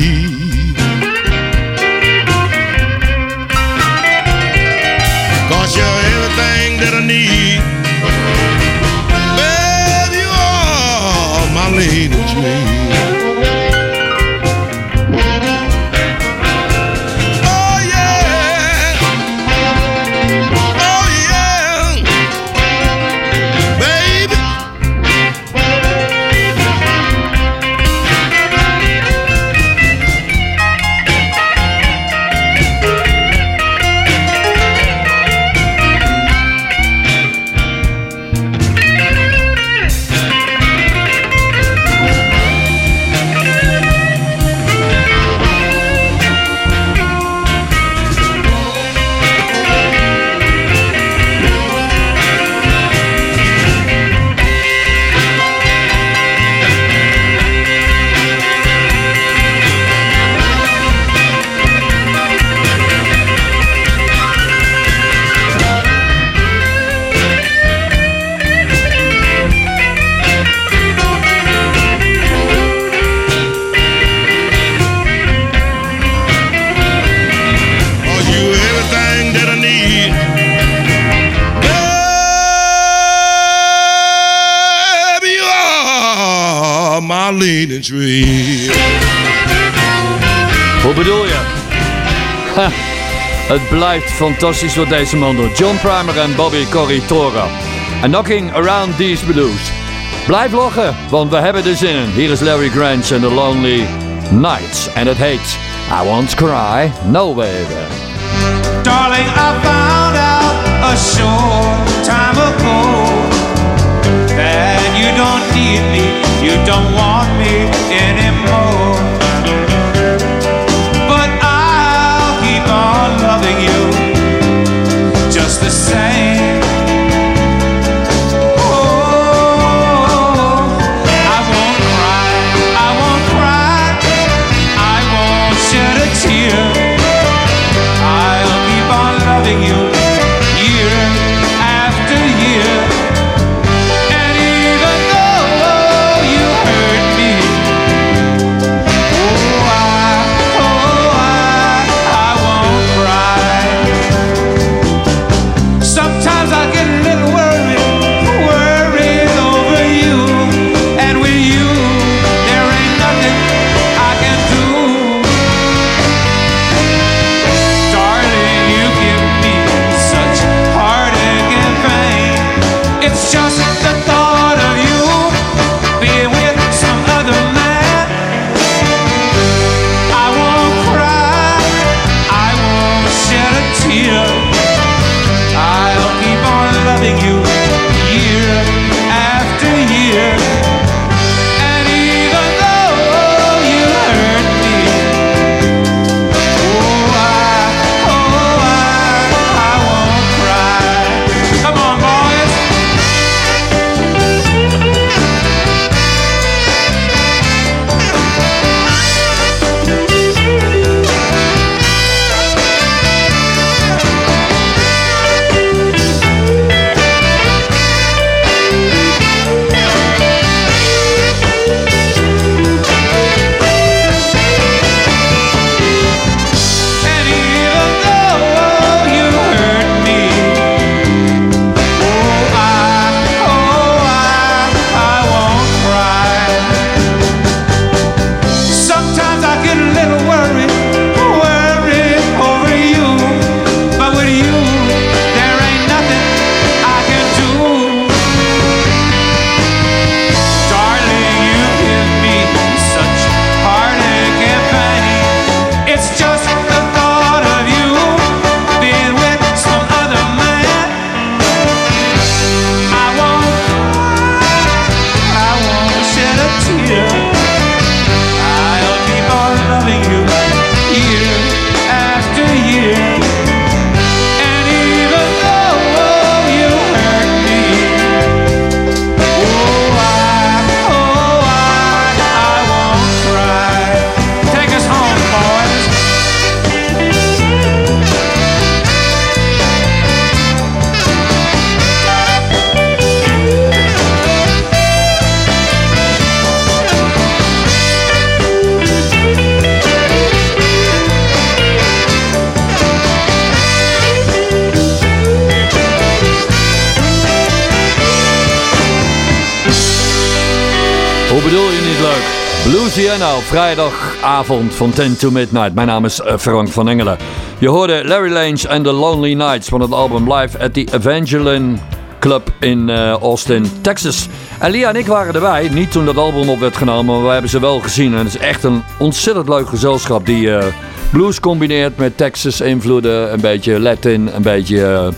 Cause you're everything that I need. Babe, you are my leading tree. Het blijft fantastisch wat deze man doet. John Primer en Bobby Corritora. En Knocking Around These Blues. Blijf lachen, want we hebben er zin in. Hier is Larry Grant en The Lonely Nights. En het heet I Won't Cry, No Baby. Darling, I found out a short time ago that you don't need me, you don't want me anymore. The same. Louisiana op vrijdagavond van 10 to midnight. Mijn naam is eh, Frank van Engelen. Je hoorde Larry Lange en The Lonely Nights van het album Live at the Evangeline Club in eh, Austin, Texas. En Lia en ik waren erbij. Niet toen dat album op werd genomen, maar we hebben ze wel gezien. En het is echt een ontzettend leuk gezelschap die eh, blues combineert met Texas invloeden. Een beetje Latin, een beetje...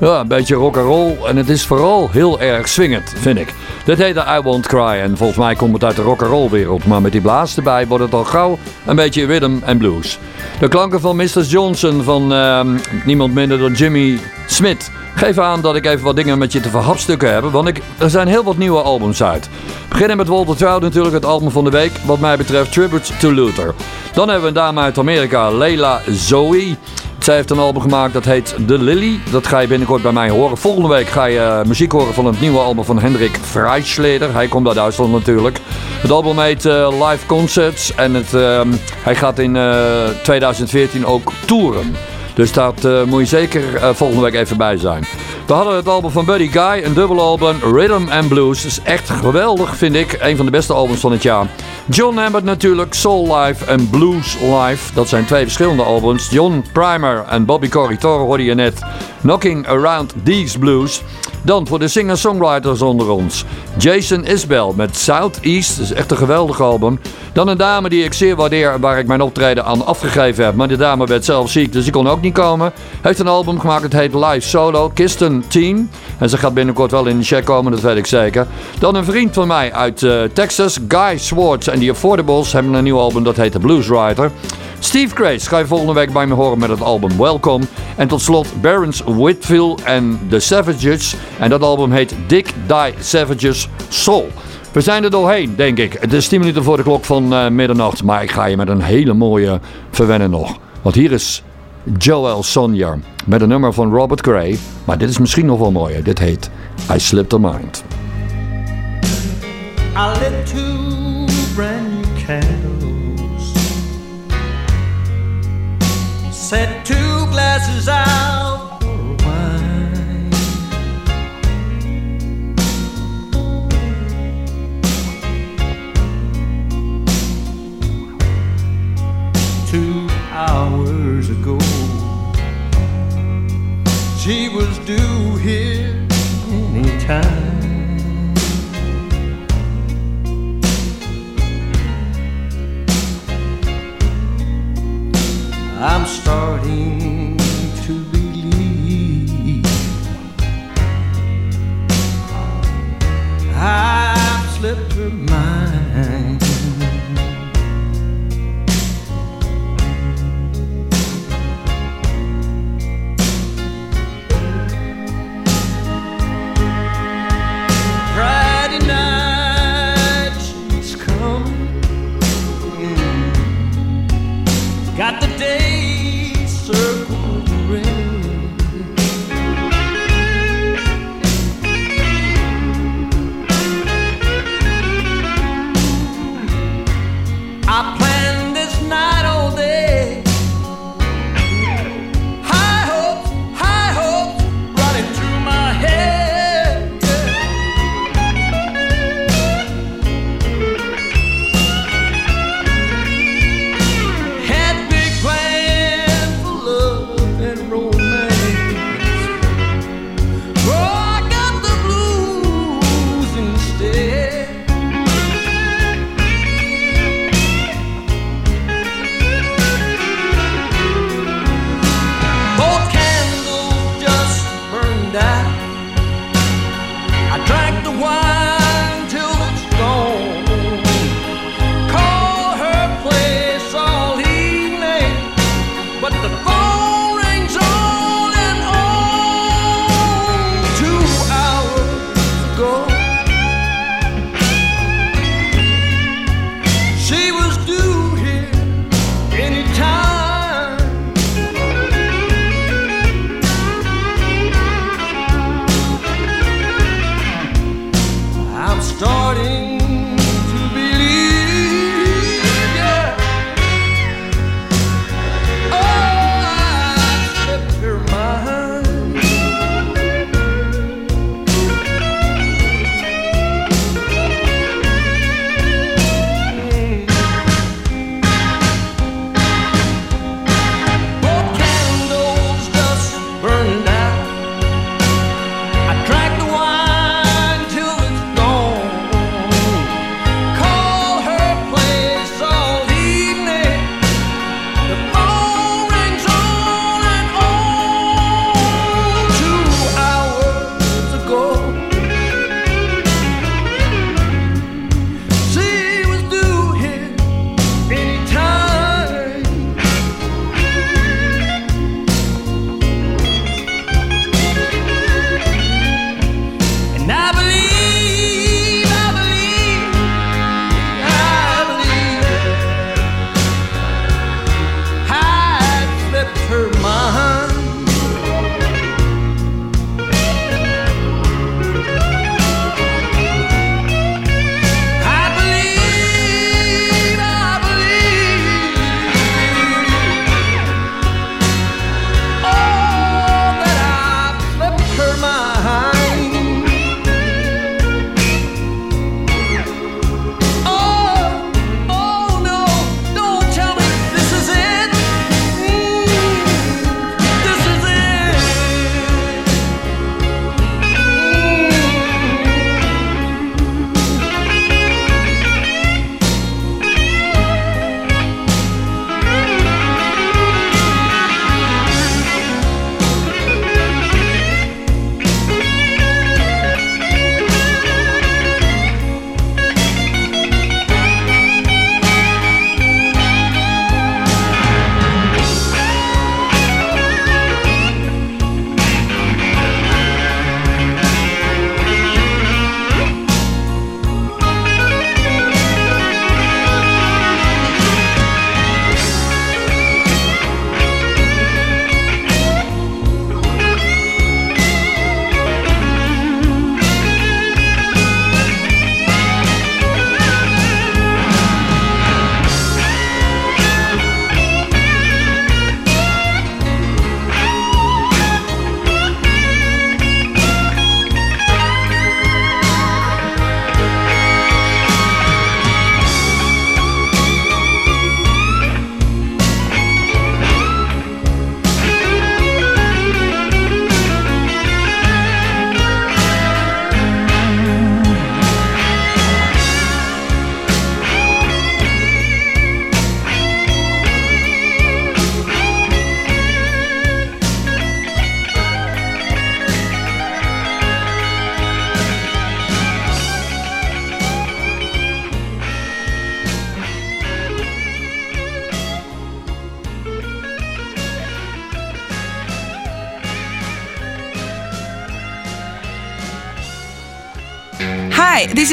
ja, een beetje rock and roll. En het is vooral heel erg swingend, vind ik. Dit heette I Won't Cry. En volgens mij komt het uit de rock and roll wereld. Maar met die blaas erbij wordt het al gauw een beetje rhythm en blues. De klanken van Mr. Johnson van ehm, niemand minder dan Jimmy Smith. Geef aan dat ik even wat dingen met je te verhapstukken heb. Want ik, er zijn heel wat nieuwe albums uit. Beginnen met Walter Trout natuurlijk, het album van de week. Wat mij betreft Tribute to Luther. Dan hebben we een dame uit Amerika, Leila Zoe. Zij heeft een album gemaakt dat heet The Lily. Dat ga je binnenkort bij mij horen. Volgende week ga je eh, muziek horen van het nieuwe album van Hendrik Freischleder. Hij komt uit Duitsland natuurlijk. Het album heet eh, Live Concerts. En het, ehm, hij gaat in eh, 2014 ook toeren. Dus daar moet je zeker eh, volgende week even bij zijn. We hadden het album van Buddy Guy, een dubbel album, Rhythm and Blues. Dat is echt geweldig, vind ik. Een van de beste albums van het jaar. John Lambert natuurlijk, Soul Life en Blues Life. Dat zijn twee verschillende albums. John Primer en Bobby Corritore hoorde je net. Knocking Around These Blues. Dan voor de singer-songwriters onder ons. Jason Isbell met Southeast. Dat is echt een geweldig album. Dan een dame die ik zeer waardeer waar ik mijn optreden aan afgegeven heb. Maar die dame werd zelf ziek, dus die kon ook niet komen. Heeft een album gemaakt, het heet Live Solo. Kisten Team. En ze gaat binnenkort wel in de check komen, dat weet ik zeker. Dan een vriend van mij uit eh, Texas, Guy Swartz en The Affordables hebben een nieuw album dat heet The Blues Writer. Steve Grace ga je volgende week bij me horen met het album Welcome. En tot slot Barons Whitfield en The Savages. En dat album heet Dick Die Savages Soul. We zijn er doorheen, denk ik. Het is 10 minuten voor de klok van eh, middernacht. Maar ik ga je met een hele mooie verwennen nog. Want hier is Joel Sonja met een nummer van Robert Gray. Maar dit is misschien nog wel mooier. Dit heet I Slipped a Mind. I Set two glasses out for wine. Two hours ago, she was due here anytime. I'm starting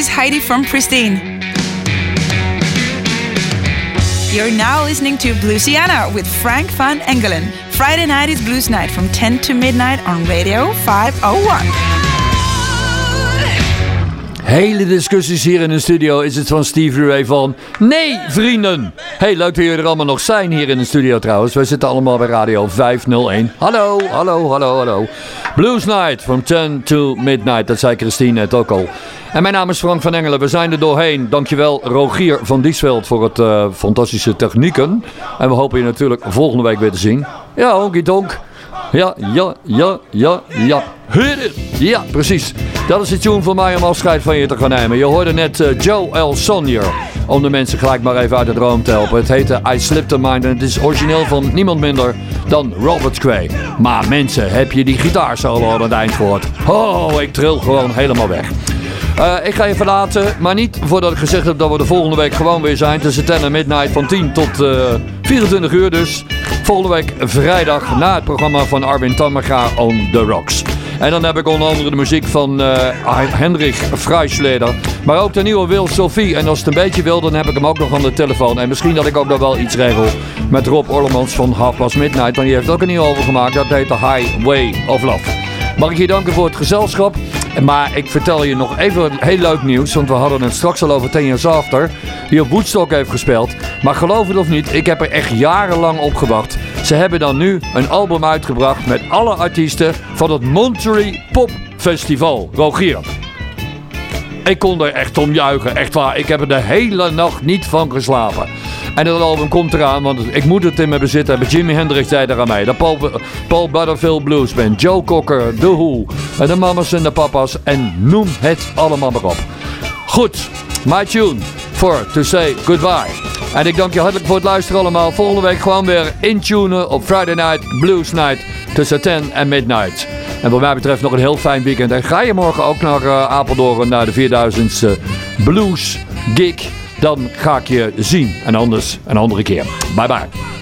is Heidi from Pristine. You're now listening to Bluesiana with Frank van Engelen. Friday night is Blues Night from 10 to midnight on Radio 501. Hele discussies hier in de studio. Is het van Steve Ray van... Nee, vrienden! Hey, leuk dat jullie er allemaal nog zijn hier in de studio trouwens. Wij zitten allemaal bij Radio 501. Hallo, hallo, hallo, hallo. Blues Night from 10 to midnight. Dat zei Christine net ook al. En mijn naam is Frank van Engelen. We zijn er doorheen. Dankjewel Rogier van Diesveld voor het eh, fantastische technieken. En we hopen je natuurlijk volgende week weer te zien. Ja, honky donk. Ja, ja, ja, ja, ja. Ja, precies. Dat is de tune voor mij om afscheid van je te gaan nemen. Je hoorde net eh, Joe L. Sonier. Om de mensen gelijk maar even uit de droom te helpen. Het heette I Slipped a Mind. En het is origineel van niemand minder dan Robert Cray. Maar mensen, heb je die gitaarsolo aan het eind gehoord? Oh, ik tril gewoon helemaal weg. Uh, ik ga je verlaten, maar niet voordat ik gezegd heb dat we de volgende week gewoon weer zijn. Tussen 10 en midnight van 10 tot uh, 24 uur dus. Volgende week vrijdag na het programma van Arwin Tammerga on The Rocks. En dan heb ik onder andere de muziek van uh, Hendrik Freischleder. Maar ook de nieuwe Wil Sophie. En als het een beetje wil, dan heb ik hem ook nog aan de telefoon. En misschien dat ik ook nog wel iets regel met Rob Orlemans van Half Past Midnight. Want die heeft ook een nieuw over gemaakt. Dat heet The Highway of Love. Mag ik je danken voor het gezelschap. Maar ik vertel je nog even heel leuk nieuws. Want we hadden het straks al over Ten Years After. Die op Woodstock heeft gespeeld. Maar geloof het of niet, ik heb er echt jarenlang op gewacht. Ze hebben dan nu een album uitgebracht met alle artiesten van het Monterey Pop Festival. Rogier. Ik kon er echt om juichen, echt waar. Ik heb er de hele nacht niet van geslapen. En dat album komt eraan, want ik moet het in mijn bezit hebben. Jimi Hendrix zei er aan mij. De Paul, Paul Butterfield Blues Joe Cocker, The Who, de mamas en de papa's. En noem het allemaal maar op. Goed, my tune for to say goodbye. En ik dank je hartelijk voor het luisteren allemaal. Volgende week gewoon weer intunen op Friday Night Blues Night tussen 10 en midnight. En wat mij betreft nog een heel fijn weekend. En ga je morgen ook naar uh, Apeldoorn naar de 4000 Blues Gig. Dan ga ik je zien. En anders een andere keer. Bye bye.